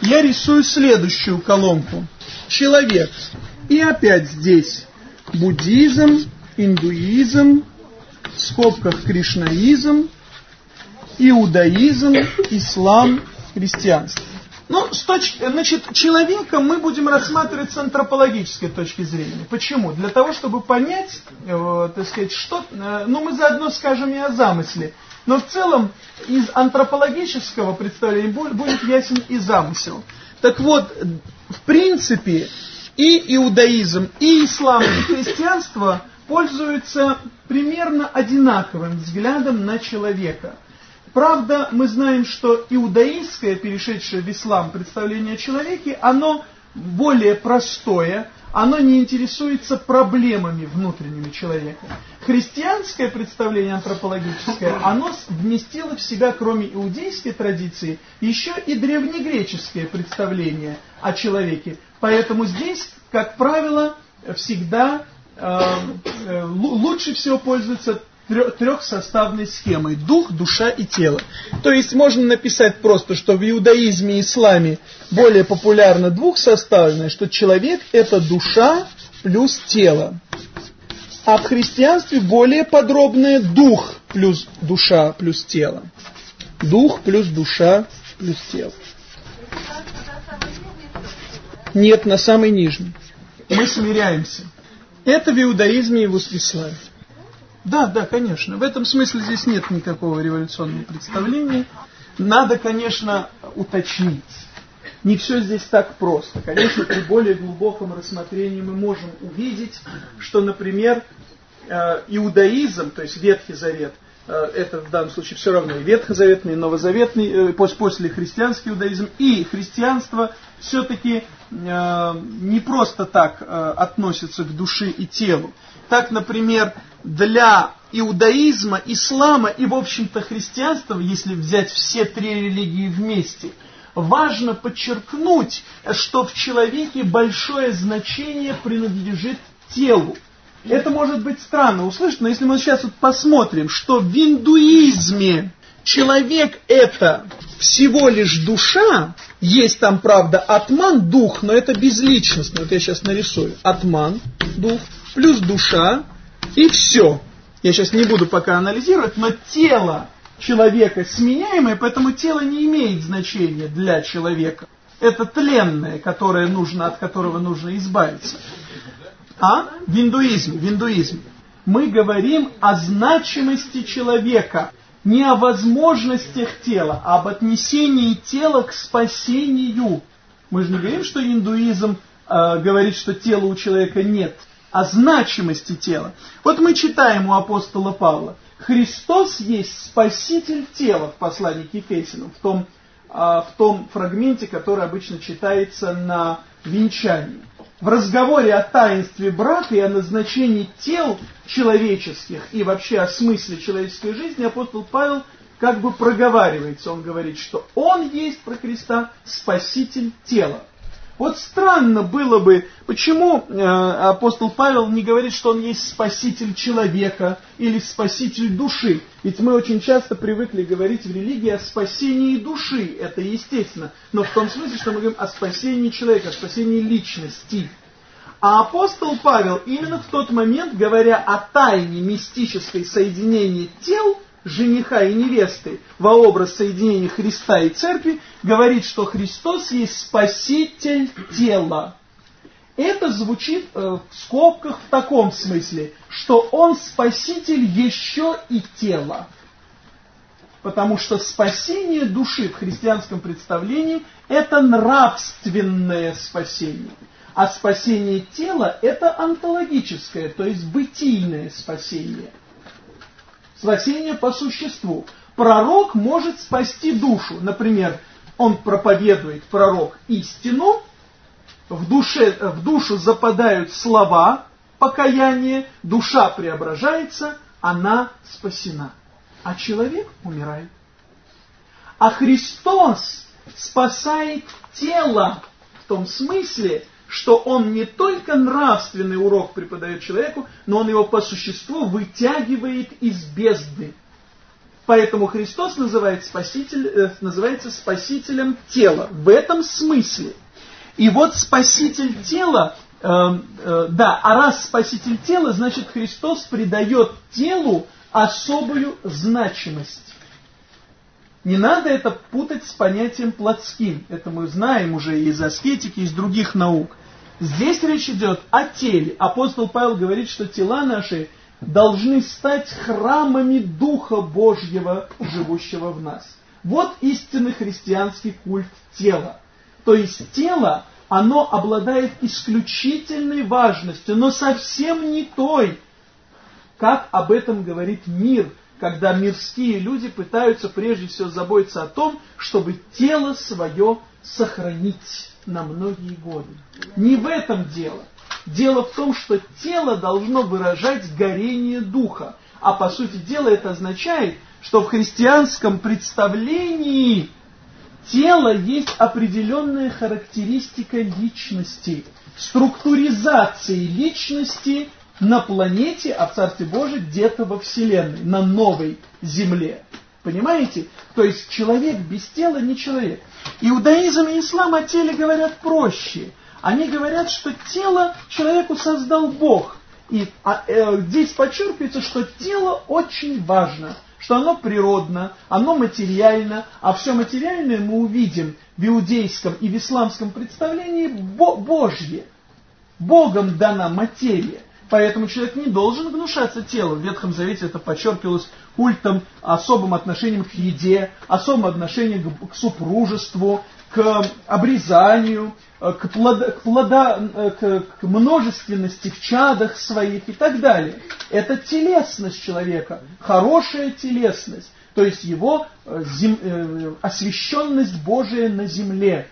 S1: Я рисую следующую колонку. Человек. И опять здесь буддизм, индуизм, в скобках кришнаизм, иудаизм, ислам, христианство. Ну, с точки, значит, человека мы будем рассматривать с антропологической точки зрения. Почему? Для того, чтобы понять, э, так сказать, что... Э, ну, мы заодно скажем и о замысле. Но в целом из антропологического представления будет ясен и замысел. Так вот, в принципе, и иудаизм, и ислам, и христианство пользуются примерно одинаковым взглядом на человека. Правда, мы знаем, что иудаистское, перешедшее в ислам представление о человеке, оно более простое, оно не интересуется проблемами внутренними человека. Христианское представление антропологическое, оно вместило в себя, кроме иудейской традиции, еще и древнегреческое представление о человеке. Поэтому здесь, как правило, всегда э, э, лучше всего пользуются трехсоставной схемой. Дух, душа и тело. То есть можно написать просто, что в иудаизме и исламе более популярно двухсоставное, что человек это душа плюс тело. А в христианстве более подробное дух плюс душа плюс тело. Дух плюс душа плюс тело. Нет, на самый нижний. Мы смиряемся. Это в иудаизме и в исламе. Да, да, конечно. В этом смысле здесь нет никакого революционного представления. Надо, конечно, уточнить. Не все здесь так просто. Конечно, при более глубоком рассмотрении мы можем увидеть, что, например, э, иудаизм, то есть Ветхий Завет, это в данном случае все равно и ветхозаветный, и новозаветный, э, после христианский иудаизм, и христианство все-таки не просто так относятся к душе и телу. Так, например, для иудаизма, ислама и, в общем-то, христианства, если взять все три религии вместе – важно подчеркнуть, что в человеке большое значение принадлежит телу. Это может быть странно услышать, но если мы сейчас вот посмотрим, что в индуизме человек это всего лишь душа, есть там, правда, атман, дух, но это безличностно. Вот я сейчас нарисую. Атман, дух, плюс душа, и все. Я сейчас не буду пока анализировать, но тело человека сменяемое, поэтому тело не имеет значения для человека. Это тленное, которое нужно, от которого нужно избавиться. А? В индуизме, в индуизме. Мы говорим о значимости человека, не о возможностях тела, а об отнесении тела к спасению. Мы же не говорим, что индуизм э, говорит, что тела у человека нет, о значимости тела. Вот мы читаем у апостола Павла. Христос есть спаситель тела в послании к Ефесиным, в том, а, в том фрагменте, который обычно читается на венчании. В разговоре о таинстве брака и о назначении тел человеческих и вообще о смысле человеческой жизни апостол Павел как бы проговаривается. Он говорит, что он есть про Христа спаситель тела. Вот странно было бы, почему э, апостол Павел не говорит, что он есть спаситель человека или спаситель души. Ведь мы очень часто привыкли говорить в религии о спасении души, это естественно, но в том смысле, что мы говорим о спасении человека, о спасении личности. А апостол Павел именно в тот момент, говоря о тайне мистической соединения тел, жениха и невесты во образ соединения Христа и Церкви, говорит, что Христос есть спаситель тела. Это звучит э, в скобках в таком смысле, что Он спаситель еще и тела. Потому что спасение души в христианском представлении – это нравственное спасение. А спасение тела – это онтологическое, то есть бытийное спасение – спасение по существу. Пророк может спасти душу. Например, он проповедует, пророк, истину, в, душе, в душу западают слова покаяния, душа преображается, она спасена. А человек умирает. А Христос спасает тело в том смысле, что он не только нравственный урок преподает человеку, но он его по существу вытягивает из бездны. Поэтому Христос называет спаситель, э, называется спасителем тела. В этом смысле. И вот спаситель тела, э, э, да, а раз спаситель тела, значит Христос придает телу особую значимость. Не надо это путать с понятием плотским. Это мы знаем уже из аскетики, из других наук. Здесь речь идет о теле. Апостол Павел говорит, что тела наши должны стать храмами Духа Божьего, живущего в нас. Вот истинный христианский культ тела. То есть тело, оно обладает исключительной важностью, но совсем не той, как об этом говорит мир, когда мирские люди пытаются прежде всего заботиться о том, чтобы тело свое сохранить на многие годы. Не в этом дело. Дело в том, что тело должно выражать горение духа. А по сути дела это означает, что в христианском представлении тело есть определенная характеристика личности, структуризации личности на планете, а в Царстве Божьем где-то во Вселенной, на новой Земле. Понимаете? То есть человек без тела не человек. Иудаизм и ислам о теле говорят проще. Они говорят, что тело человеку создал Бог. И а, э, здесь подчеркивается, что тело очень важно, что оно природно, оно материально, а все материальное мы увидим в иудейском и в исламском представлении бо Божье. Богом дана материя. Поэтому человек не должен гнушаться телом. В Ветхом Завете это подчеркивалось культом, особым отношением к еде, особым отношением к, к супружеству, к обрезанию, э, к, плодо, к, плода, э, к, к множественности в чадах своих и так далее. Это телесность человека, хорошая телесность, то есть его э, зем, освященность Божия на земле.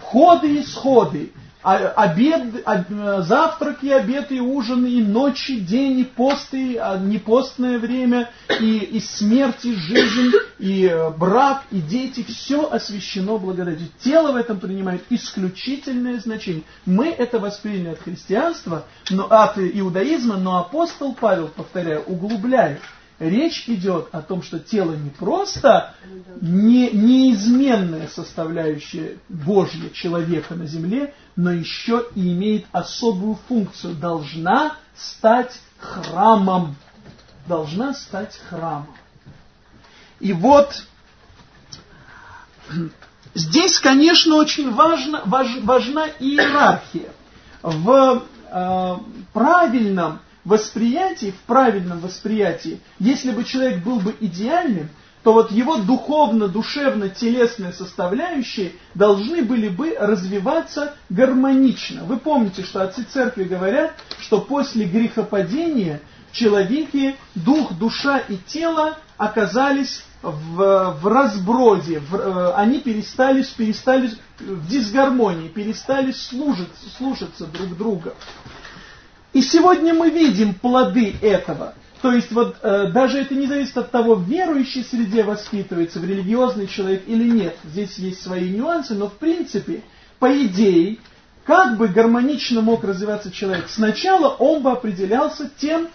S1: Входы и исходы, обед, а, завтрак и обед и ужин, и ночи, день, и пост, и а, непостное время, и, и смерть, и жизнь, и э, брак, и дети, все освящено благодатью. Тело в этом принимает исключительное значение. Мы это восприняли от христианства, но, от иудаизма, но апостол Павел, повторяю, углубляет. Речь идет о том, что тело не просто не, неизменная составляющая Божья человека на земле, но еще и имеет особую функцию. Должна стать храмом. Должна стать храмом. И вот здесь, конечно, очень важно, важ, важна иерархия. В э, правильном восприятии, в правильном восприятии, если бы человек был бы идеальным, то вот его духовно-душевно-телесные составляющие должны были бы развиваться гармонично. Вы помните, что отцы церкви говорят, что после грехопадения в человеке дух, душа и тело оказались в, в разброде, в, э, они перестали, перестали в дисгармонии, перестали служить, слушаться друг друга. И сегодня мы видим плоды этого. То есть вот э, даже это не зависит от того, в верующей среде воспитывается, в религиозный человек или нет. Здесь есть свои нюансы, но в принципе, по идее, как бы гармонично мог развиваться человек? Сначала он бы определялся тем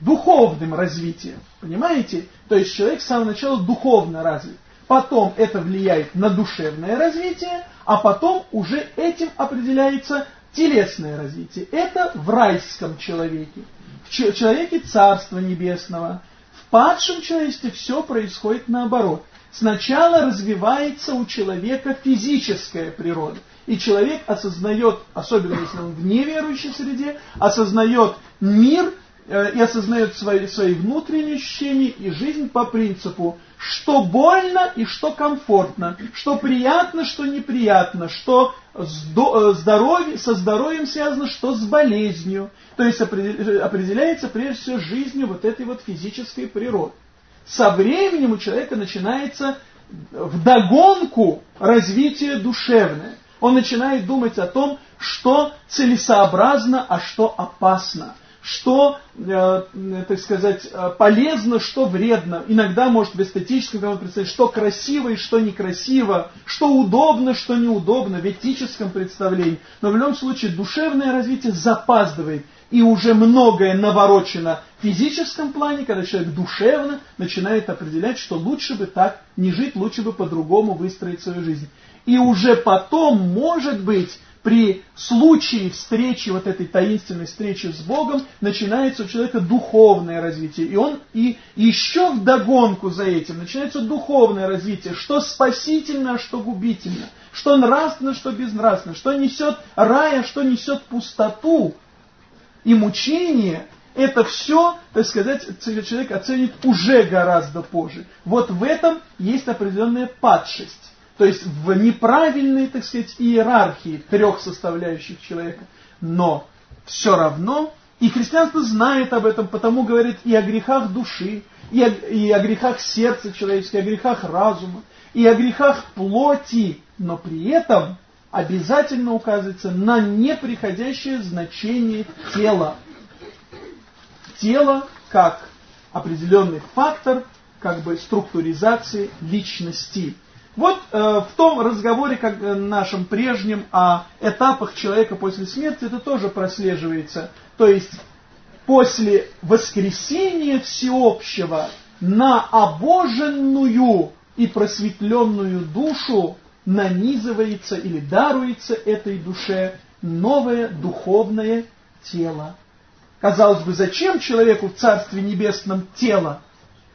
S1: духовным развитием. Понимаете? То есть человек с самого начала духовно развит. Потом это влияет на душевное развитие, а потом уже этим определяется телесное развитие. Это в райском человеке, в человеке Царства Небесного. В падшем человечестве все происходит наоборот. Сначала развивается у человека физическая природа. И человек осознает, особенно если он в неверующей среде, осознает мир и осознает свои, свои внутренние ощущения и жизнь по принципу, что больно и что комфортно, что приятно, что неприятно, что э, здоровье, со здоровьем связано, что с болезнью. То есть определяется прежде всего жизнью вот этой вот физической природы. Со временем у человека начинается вдогонку развитие душевное. Он начинает думать о том, что целесообразно, а что опасно что, э, так сказать, э, полезно, что вредно. Иногда может в эстетическом кому представить, что красиво и что некрасиво, что удобно, что неудобно, в этическом представлении. Но в любом случае душевное развитие запаздывает. И уже многое наворочено в физическом плане, когда человек душевно начинает определять, что лучше бы так не жить, лучше бы по-другому выстроить свою жизнь. И уже потом, может быть, при случае встречи, вот этой таинственной встречи с Богом, начинается у человека духовное развитие. И он и еще вдогонку за этим начинается духовное развитие, что спасительно, а что губительно, что нравственно, что безнравственно, что несет рай, а что несет пустоту и мучение. Это все, так сказать, человек оценит уже гораздо позже. Вот в этом есть определенная падшесть. То есть в неправильной, так сказать, иерархии трех составляющих человека. Но все равно, и христианство знает об этом, потому говорит и о грехах души, и о, и о грехах сердца человеческого, и о грехах разума, и о грехах плоти, но при этом обязательно указывается на неприходящее значение тела. Тело как определенный фактор как бы структуризации личности. Вот э, в том разговоре как, э, нашем прежнем о этапах человека после смерти это тоже прослеживается. То есть после воскресения всеобщего на обоженную и просветленную душу нанизывается или даруется этой душе новое духовное тело. Казалось бы, зачем человеку в Царстве Небесном тело?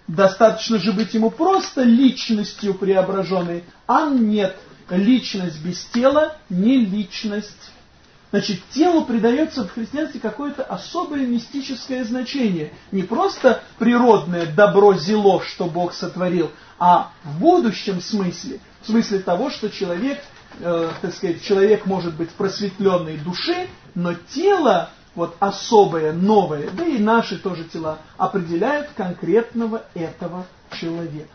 S1: Достаточно же быть ему просто личностью преображенной. А нет, личность без тела не личность. Значит, телу придается в христианстве какое-то особое мистическое значение. Не просто природное добро-зело, что Бог сотворил, а в будущем смысле, в смысле того, что человек, э, так сказать, человек может быть просветленной души, но тело вот особое, новое, да и наши тоже тела, определяют конкретного этого человека.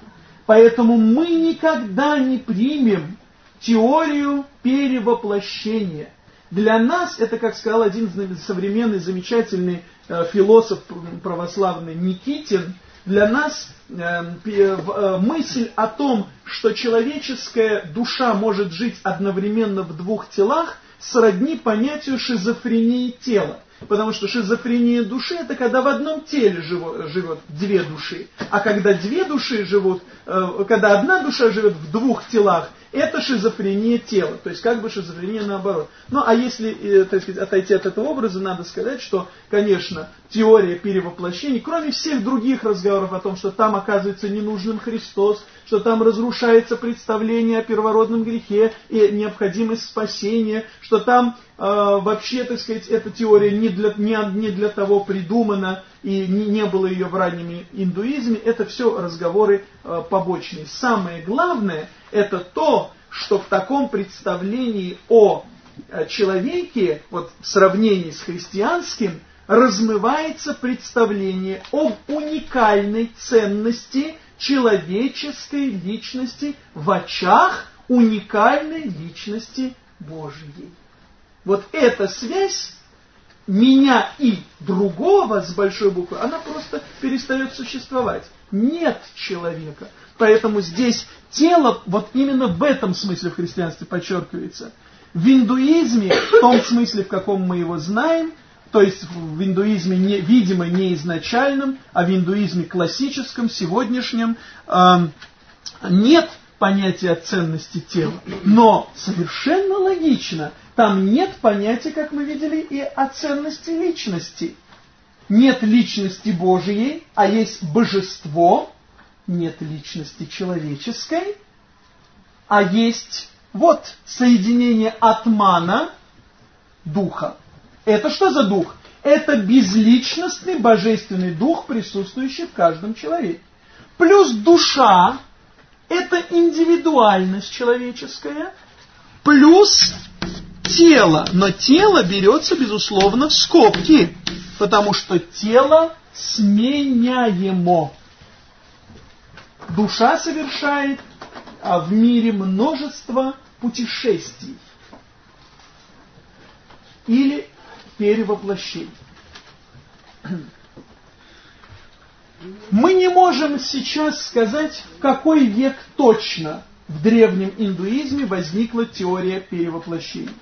S1: Поэтому мы никогда не примем теорию перевоплощения. Для нас, это, как сказал один современный замечательный э, философ православный Никитин, для нас э, э, мысль о том, что человеческая душа может жить одновременно в двух телах, сродни понятию шизофрении тела. Потому что шизофрения души это когда в одном теле живет, живет две души. А когда две души живут, э, когда одна душа живет в двух телах, это шизофрения тела, то есть как бы шизофрения наоборот. Ну а если э, так сказать, отойти от этого образа, надо сказать, что, конечно, теория перевоплощений, кроме всех других разговоров о том, что там оказывается ненужным Христос, что там разрушается представление о первородном грехе и необходимость спасения, что там э, вообще, так сказать, эта теория не для, не, не для того придумана и не, не было ее в раннем индуизме, это все разговоры э, побочные. Самое главное – это то, что в таком представлении о э, человеке, вот в сравнении с христианским, размывается представление об уникальной ценности человеческой личности в очах уникальной личности Божьей. Вот эта связь меня и другого с большой буквы, она просто перестает существовать. Нет человека. Поэтому здесь тело вот именно в этом смысле в христианстве подчеркивается. В индуизме, в том смысле, в каком мы его знаем, то есть в индуизме, не, видимо, не изначальном, а в индуизме классическом, сегодняшнем, э, нет понятия ценности тела. Но совершенно логично, там нет понятия, как мы видели, и о ценности личности. Нет личности Божией, а есть божество, нет личности человеческой, а есть вот соединение атмана, духа. Это что за дух? Это безличностный божественный дух, присутствующий в каждом человеке. Плюс душа, это индивидуальность человеческая, плюс тело. Но тело берется, безусловно, в скобки, потому что тело сменяемо душа совершает а в мире множество путешествий или перевоплощений. Мы не можем сейчас сказать, в какой век точно в древнем индуизме возникла теория перевоплощений.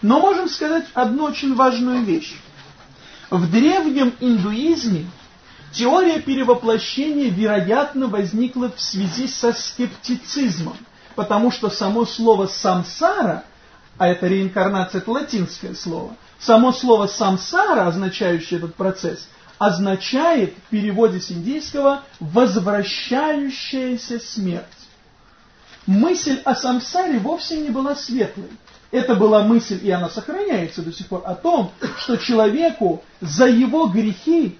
S1: Но можем сказать одну очень важную вещь. В древнем индуизме Теория перевоплощения, вероятно, возникла в связи со скептицизмом, потому что само слово «самсара», а это реинкарнация, это латинское слово, само слово «самсара», означающее этот процесс, означает в переводе с индийского «возвращающаяся смерть». Мысль о самсаре вовсе не была светлой. Это была мысль, и она сохраняется до сих пор, о том, что человеку за его грехи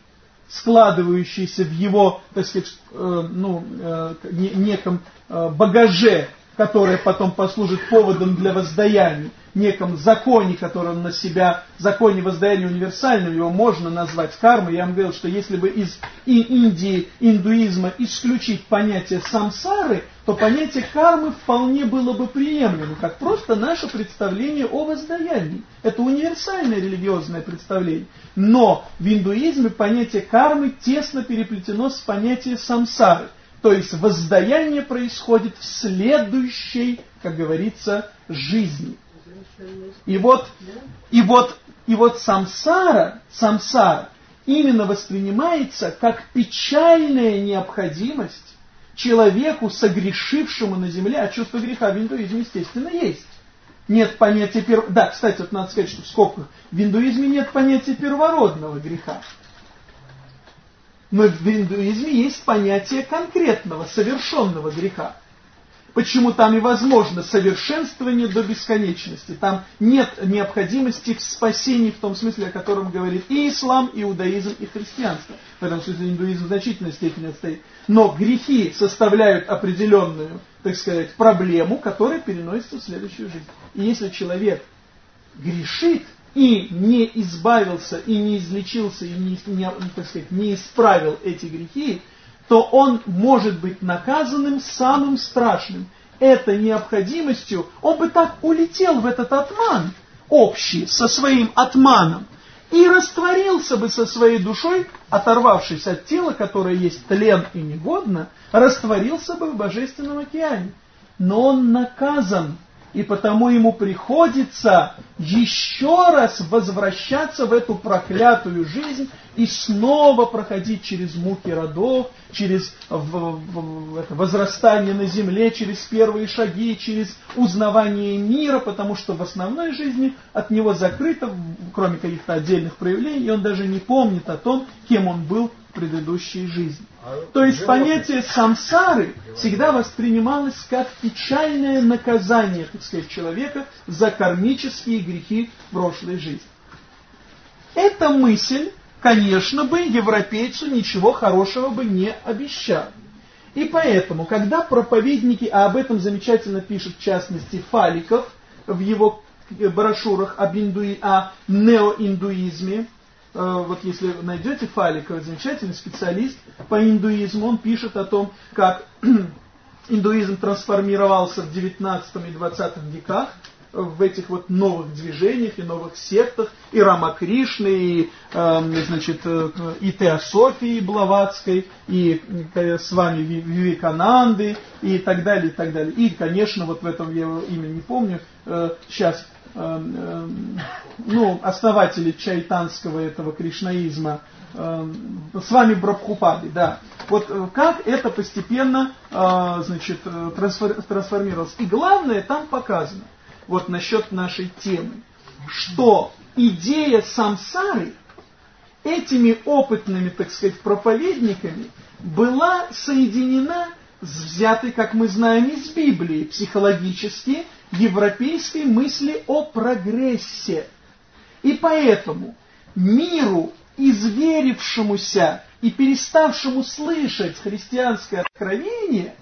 S1: складывающийся в его, так сказать, э, ну, э, неком э, багаже, которое потом послужит поводом для воздаяния, неком законе, который он на себя, законе воздаяния универсального, его можно назвать кармой. Я вам говорил, что если бы из Индии, индуизма исключить понятие самсары, то понятие кармы вполне было бы приемлемо, как просто наше представление о воздаянии. Это универсальное религиозное представление. Но в индуизме понятие кармы тесно переплетено с понятием самсары. То есть воздаяние происходит в следующей, как говорится, жизни. И вот, и вот, и вот самсара, самсара именно воспринимается как печальная необходимость человеку, согрешившему на земле, а чувство греха в индуизме, естественно, есть. Нет понятия перв... Да, кстати, вот надо сказать, что в скобках в индуизме нет понятия первородного греха. Но в индуизме есть понятие конкретного, совершенного греха. Почему там и возможно совершенствование до бесконечности. Там нет необходимости в спасении в том смысле, о котором говорит и ислам, и иудаизм, и христианство. В этом смысле индуизм в значительной степени отстоит. Но грехи составляют определенную, так сказать, проблему, которая переносится в следующую жизнь. И если человек грешит и не избавился, и не излечился, и не, не, так сказать, не исправил эти грехи, то он может быть наказанным самым страшным. Это необходимостью, он бы так улетел в этот отман общий, со своим отманом, и растворился бы со своей душой, оторвавшись от тела, которое есть тлен и негодно, растворился бы в божественном океане. Но он наказан и потому ему приходится еще раз возвращаться в эту проклятую жизнь и снова проходить через муки родов, через возрастание на земле, через первые шаги, через узнавание мира, потому что в основной жизни от него закрыто, кроме каких-то отдельных проявлений, и он даже не помнит о том, кем он был в предыдущей жизни. То есть понятие самсары всегда воспринималось как печальное наказание, так сказать, человека за кармические грехи прошлой жизни. Эта мысль, конечно бы, европейцу ничего хорошего бы не обещала. И поэтому, когда проповедники, а об этом замечательно пишет в частности Фаликов в его брошюрах об индуи, о неоиндуизме, вот если найдете Фаликова, замечательный специалист по индуизму, он пишет о том, как индуизм трансформировался в 19 и 20 веках, в этих вот новых движениях и новых сектах, и Рамакришны, и, э, значит, э, и Теософии Блаватской, и э, с вами Вивекананды, и так далее, и так далее. И, конечно, вот в этом я имя не помню, э, сейчас Эм, эм, ну, основатели чайтанского этого кришнаизма, эм, с вами Брабхупады, да. Вот э, как это постепенно, э, значит, э, трансформировалось. И главное там показано, вот насчет нашей темы, что идея самсары этими опытными, так сказать, проповедниками была соединена с взятой, как мы знаем, из Библии, психологически европейской мысли о прогрессе. И поэтому миру, изверившемуся и переставшему слышать христианское откровение,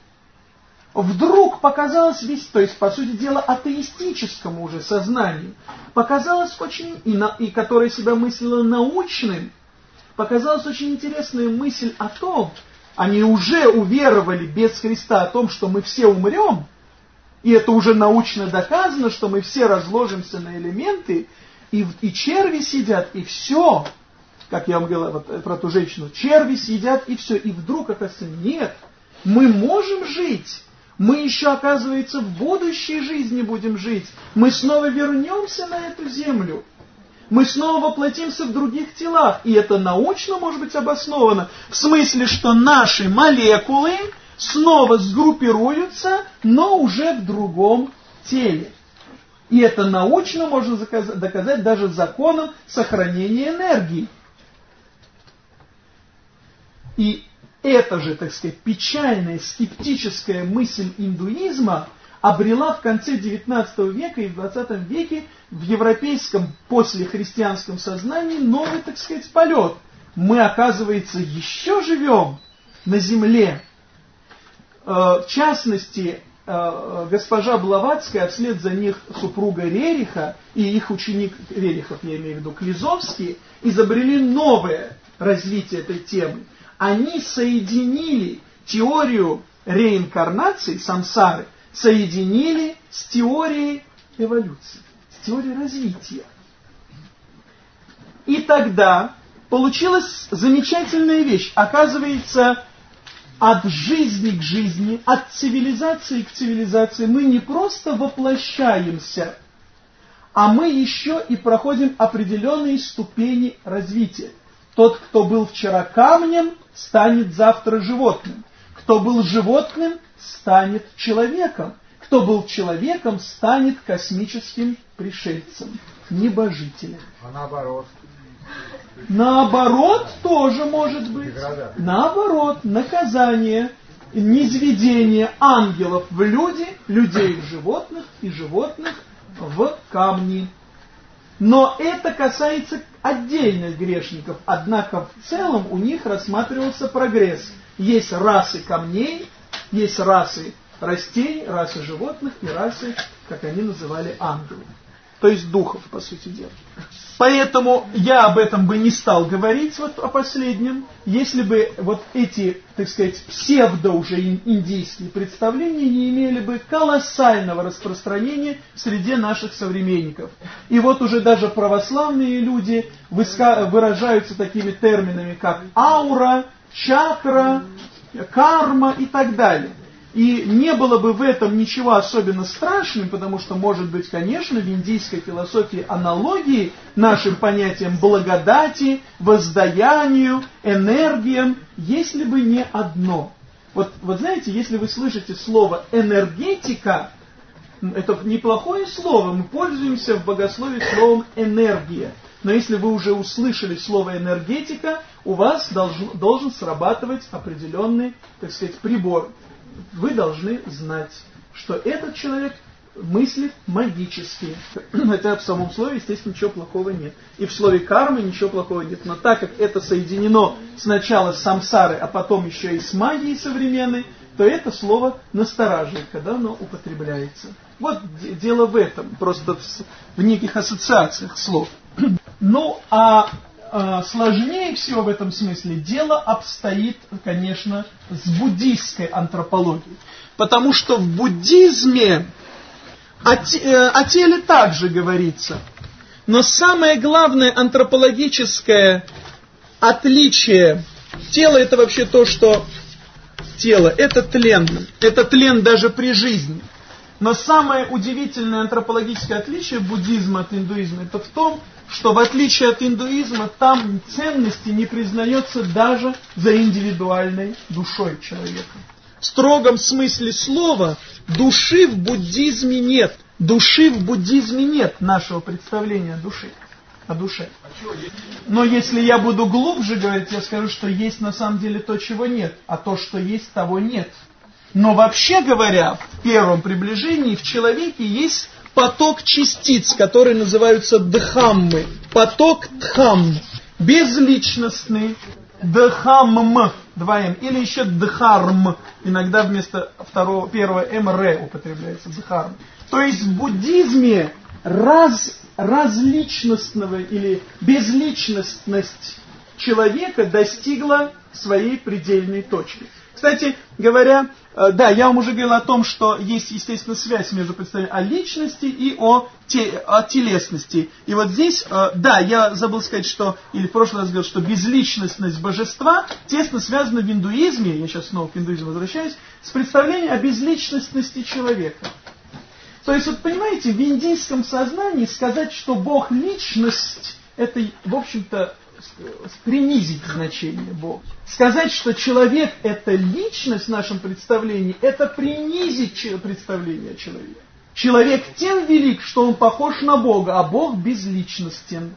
S1: вдруг показалось весь, то есть, по сути дела, атеистическому уже сознанию, показалось очень, и, на, и которое себя мыслило научным, показалась очень интересная мысль о том, они уже уверовали без Христа о том, что мы все умрем, и это уже научно доказано, что мы все разложимся на элементы, и, и черви сидят, и все, как я вам говорил вот, про ту женщину, черви сидят, и все. И вдруг, оказывается, нет, мы можем жить, мы еще, оказывается, в будущей жизни будем жить, мы снова вернемся на эту землю, мы снова воплотимся в других телах, и это научно может быть обосновано, в смысле, что наши молекулы снова сгруппируются, но уже в другом теле. И это научно можно доказать даже законом сохранения энергии. И эта же, так сказать, печальная скептическая мысль индуизма обрела в конце XIX века и в XX веке в европейском послехристианском сознании новый, так сказать, полет. Мы, оказывается, еще живем на земле, в частности, э, госпожа Блаватская, а вслед за них супруга Рериха и их ученик Рерихов, я имею в виду Клизовский, изобрели новое развитие этой темы. Они соединили теорию реинкарнации, самсары, соединили с теорией эволюции, с теорией развития. И тогда получилась замечательная вещь. Оказывается, от жизни к жизни, от цивилизации к цивилизации мы не просто воплощаемся, а мы еще и проходим определенные ступени развития. Тот, кто был вчера камнем, станет завтра животным. Кто был животным, станет человеком. Кто был человеком, станет космическим пришельцем, небожителем.
S5: А наоборот?
S1: Наоборот, тоже может быть. Наоборот, наказание, низведение ангелов в люди, людей в животных и животных в камни. Но это касается отдельных грешников, однако в целом у них рассматривался прогресс. Есть расы камней, есть расы растений, расы животных и расы, как они называли, ангелов то есть духов, по сути дела. Поэтому я об этом бы не стал говорить, вот о последнем, если бы вот эти, так сказать, псевдо уже индийские представления не имели бы колоссального распространения среди наших современников. И вот уже даже православные люди выражаются такими терминами, как аура, чакра, карма и так далее. И не было бы в этом ничего особенно страшным, потому что, может быть, конечно, в индийской философии аналогии нашим понятиям благодати, воздаянию, энергиям, если бы не одно. Вот, вот знаете, если вы слышите слово «энергетика», это неплохое слово, мы пользуемся в богословии словом «энергия». Но если вы уже услышали слово «энергетика», у вас должен, должен срабатывать определенный, так сказать, прибор вы должны знать, что этот человек мыслит магически. Хотя в самом слове, естественно, ничего плохого нет. И в слове кармы ничего плохого нет. Но так как это соединено сначала с самсарой, а потом еще и с магией современной, то это слово настораживает, когда оно употребляется. Вот дело в этом, просто в, в неких ассоциациях слов. Ну, а сложнее всего в этом смысле дело обстоит, конечно, с буддийской антропологией. Потому что в буддизме о, э, о теле также говорится. Но самое главное антропологическое отличие тела это вообще то, что тело это тлен. Это тлен даже при жизни. Но самое удивительное антропологическое отличие буддизма от индуизма это в том, что в отличие от индуизма, там ценности не признается даже за индивидуальной душой человека. В строгом смысле слова души в буддизме нет. Души в буддизме нет нашего представления о душе. О душе. Но если я буду глубже говорить, я скажу, что есть на самом деле то, чего нет, а то, что есть, того нет. Но вообще говоря, в первом приближении в человеке есть поток частиц, которые называются дхаммы. Поток дхам, безличностный, дхамм, два м, или еще дхарм, иногда вместо второго, первого м, р употребляется, дхарм. То есть в буддизме раз, различностного или безличностность человека достигла своей предельной точки. Кстати говоря, да, я вам уже говорил о том, что есть, естественно, связь между представлением о личности и о, те, о телесности. И вот здесь, э, да, я забыл сказать, что, или в прошлый раз говорил, что безличностность божества тесно связана в индуизме, я сейчас снова к индуизму возвращаюсь, с представлением о безличностности человека. То есть, вот понимаете, в индийском сознании сказать, что Бог личность, это, в общем-то, принизить значение Бога. Сказать, что человек это личность в нашем представлении, это принизить представление о человеке. Человек тем велик, что он похож на Бога, а Бог безличностен.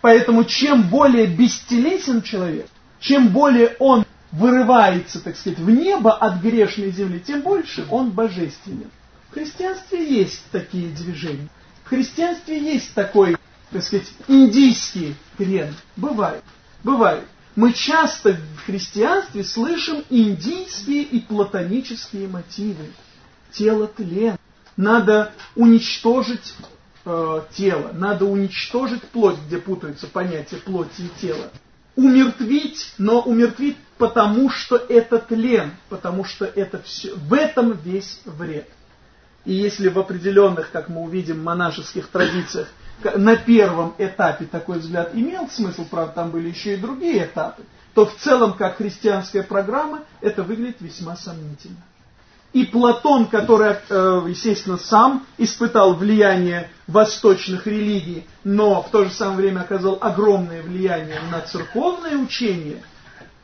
S1: Поэтому чем более бестелесен человек, чем более он вырывается, так сказать, в небо от грешной земли, тем больше он божественен. В христианстве есть такие движения. В христианстве есть такой так сказать, индийский крен. Бывает. Бывает. Мы часто в христианстве слышим индийские и платонические мотивы. Тело тлен. Надо уничтожить э, тело. Надо уничтожить плоть, где путаются понятия плоти и тела. Умертвить, но умертвить потому, что это тлен. Потому что это все. В этом весь вред. И если в определенных, как мы увидим, монашеских традициях на первом этапе такой взгляд имел смысл, правда, там были еще и другие этапы, то в целом, как христианская программа, это выглядит весьма сомнительно. И Платон, который, э, естественно, сам испытал влияние восточных религий, но в то же самое время оказал огромное влияние на церковное учение,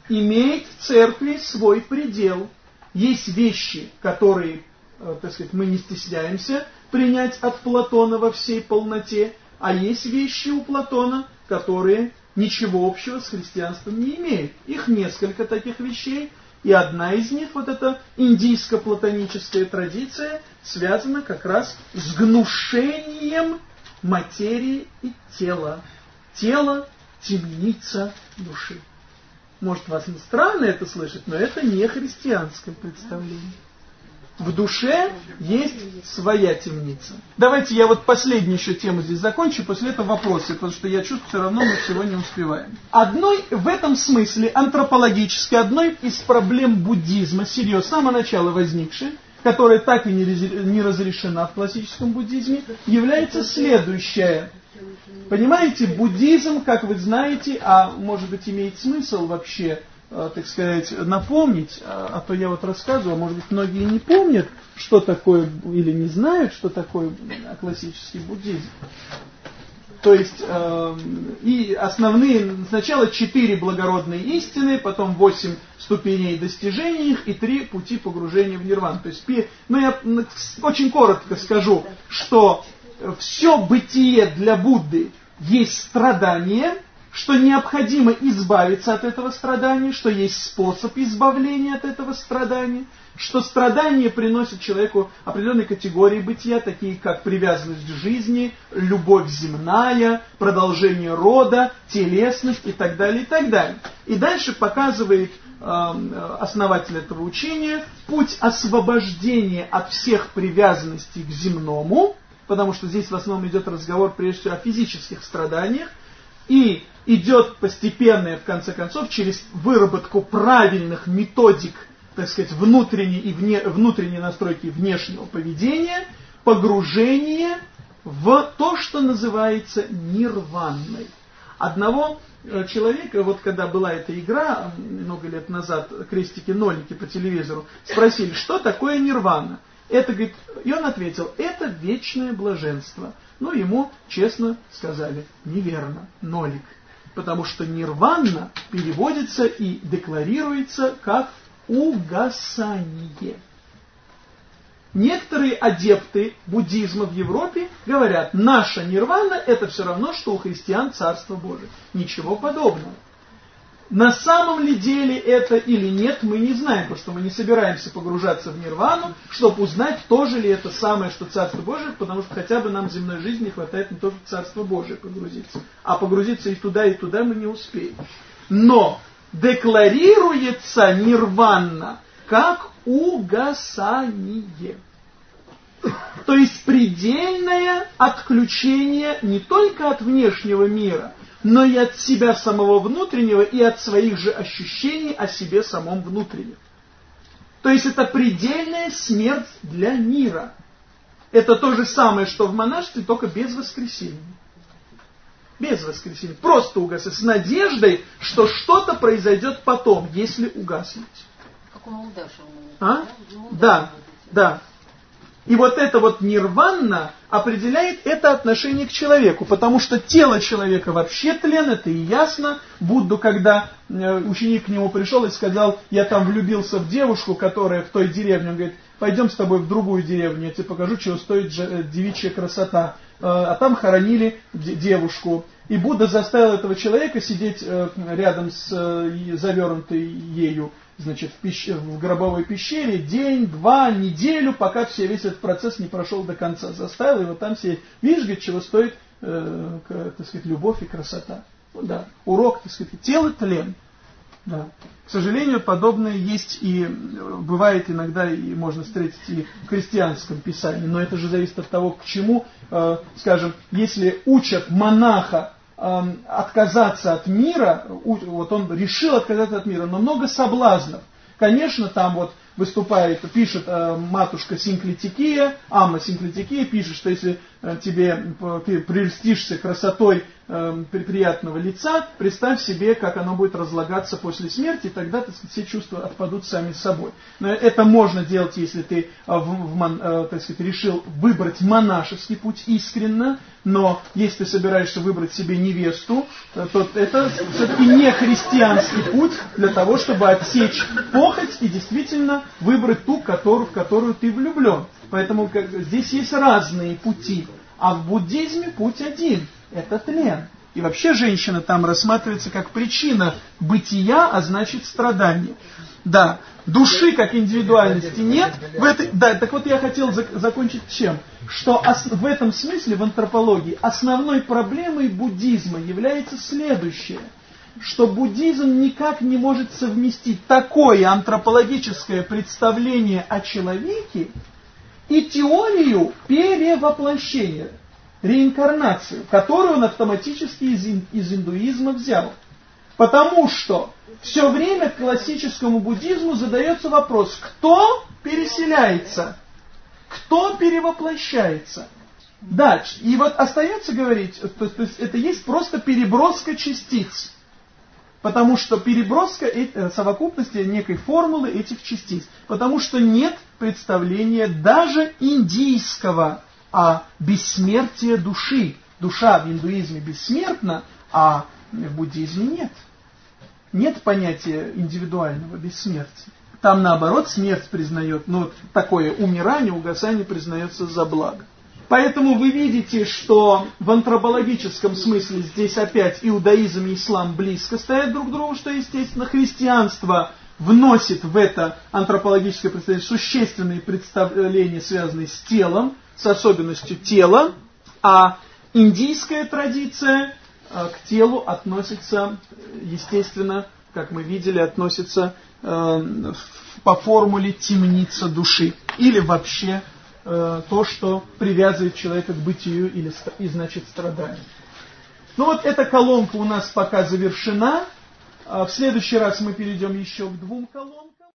S1: имеет в церкви свой предел. Есть вещи, которые, э, так сказать, мы не стесняемся принять от Платона во всей полноте, а есть вещи у Платона, которые ничего общего с христианством не имеют. Их несколько таких вещей, и одна из них, вот эта индийско-платоническая традиция, связана как раз с гнушением материи и тела. Тело – темница души. Может, вас не странно это слышать, но это не христианское представление. В душе есть своя темница. Давайте я вот последнюю еще тему здесь закончу, после этого вопросы, потому что я чувствую, все равно мы всего не успеваем. Одной в этом смысле антропологической, одной из проблем буддизма, серьезно, с самого начала возникшей, которая так и не разрешена в классическом буддизме, является следующая. Понимаете, буддизм, как вы знаете, а может быть имеет смысл вообще так сказать, напомнить, а, а то я вот рассказываю, а может быть многие не помнят, что такое, или не знают, что такое классический буддизм. То есть, э, и основные, сначала четыре благородные истины, потом восемь ступеней достижения их и три пути погружения в нирван. То есть, ну я очень коротко скажу, что все бытие для Будды есть страдание – что необходимо избавиться от этого страдания, что есть способ избавления от этого страдания, что страдание приносит человеку определенные категории бытия, такие как привязанность к жизни, любовь земная, продолжение рода, телесность и так далее, и так далее. И дальше показывает э, основатель этого учения путь освобождения от всех привязанностей к земному, потому что здесь в основном идет разговор прежде всего о физических страданиях, и идет постепенное, в конце концов, через выработку правильных методик, так сказать, внутренней, и вне, внутренней настройки внешнего поведения, погружение в то, что называется нирванной. Одного э, человека, вот когда была эта игра много лет назад, крестики-нолики по телевизору, спросили, что такое нирвана? Это, говорит, и он ответил, это вечное блаженство. Но ему честно сказали, неверно, нолик. Потому что нирвана переводится и декларируется как угасание. Некоторые адепты буддизма в Европе говорят, наша нирвана это все равно, что у христиан Царство Божие. Ничего подобного. На самом ли деле это или нет, мы не знаем, потому что мы не собираемся погружаться в нирвану, чтобы узнать, тоже ли это самое, что Царство Божие, потому что хотя бы нам земной жизни хватает не только в Царство Божие погрузиться. А погрузиться и туда, и туда мы не успеем. Но декларируется нирвана как угасание. То есть предельное отключение не только от внешнего мира, но и от себя самого внутреннего, и от своих же ощущений о себе самом внутреннем. То есть это предельная смерть для мира. Это то же самое, что в монашестве, только без воскресения. Без воскресения. Просто угаснуть. С надеждой, что что-то произойдет потом, если угаснуть.
S2: Как у Молдашева.
S1: А? Да, да. И вот это вот нирванна определяет это отношение к человеку, потому что тело человека вообще тлен, это и ясно. Будду, когда э, ученик к нему пришел и сказал, я там влюбился в девушку, которая в той деревне, он говорит, пойдем с тобой в другую деревню, я тебе покажу, чего стоит э, девичья красота. Э, а там хоронили девушку. И Будда заставил этого человека сидеть рядом с завернутой ею значит, в, пещ... в гробовой пещере день, два, неделю, пока все, весь этот процесс не прошел до конца. Заставил его там сидеть. Видишь, говорит, чего стоит, э, так сказать, любовь и красота. Ну да, урок, так сказать, тело тлен. Да. К сожалению, подобное есть и э, бывает иногда, и можно встретить и в христианском писании, но это же зависит от того, к чему, э, скажем, если учат монаха отказаться от мира, вот он решил отказаться от мира, но много соблазнов. Конечно, там вот выступает, пишет э, матушка Синклитикия, Амма Синклитикия пишет, что если тебе э, ты прельстишься красотой э, приятного лица, представь себе, как оно будет разлагаться после смерти, тогда так сказать, все чувства отпадут сами собой. Но это можно делать, если ты э, в, в, э, так сказать, решил выбрать монашеский путь искренно, но если ты собираешься выбрать себе невесту, э, то это все-таки не христианский путь для того, чтобы отсечь похоть и действительно выбрать ту, которую, в которую ты влюблен. Поэтому как, здесь есть разные пути. А в буддизме путь один – это тлен. И вообще женщина там рассматривается как причина бытия, а значит страдания. Да, души как индивидуальности нет. В этой, да, так вот я хотел зак закончить чем? Что в этом смысле, в антропологии, основной проблемой буддизма является следующее. Что буддизм никак не может совместить такое антропологическое представление о человеке и теорию перевоплощения, реинкарнацию, которую он автоматически из, из индуизма взял. Потому что все время к классическому буддизму задается вопрос, кто переселяется, кто перевоплощается. Да, и вот остается говорить, то, то есть это есть просто переброска частиц. Потому что переброска э, совокупности некой формулы этих частиц. Потому что нет представления даже индийского о бессмертии души. Душа в индуизме бессмертна, а в буддизме нет. Нет понятия индивидуального бессмертия. Там наоборот смерть признает, но ну, такое умирание, угасание признается за благо. Поэтому вы видите, что в антропологическом смысле здесь опять иудаизм и ислам близко стоят друг к другу, что, естественно, христианство вносит в это антропологическое представление существенные представления, связанные с телом, с особенностью тела, а индийская традиция Э, к телу относится, естественно, как мы видели, относится э, по формуле темница души. Или вообще э, то, что привязывает человека к бытию или, и значит страданию. Ну вот эта колонка у нас пока завершена. А в следующий раз мы перейдем еще к двум колонкам.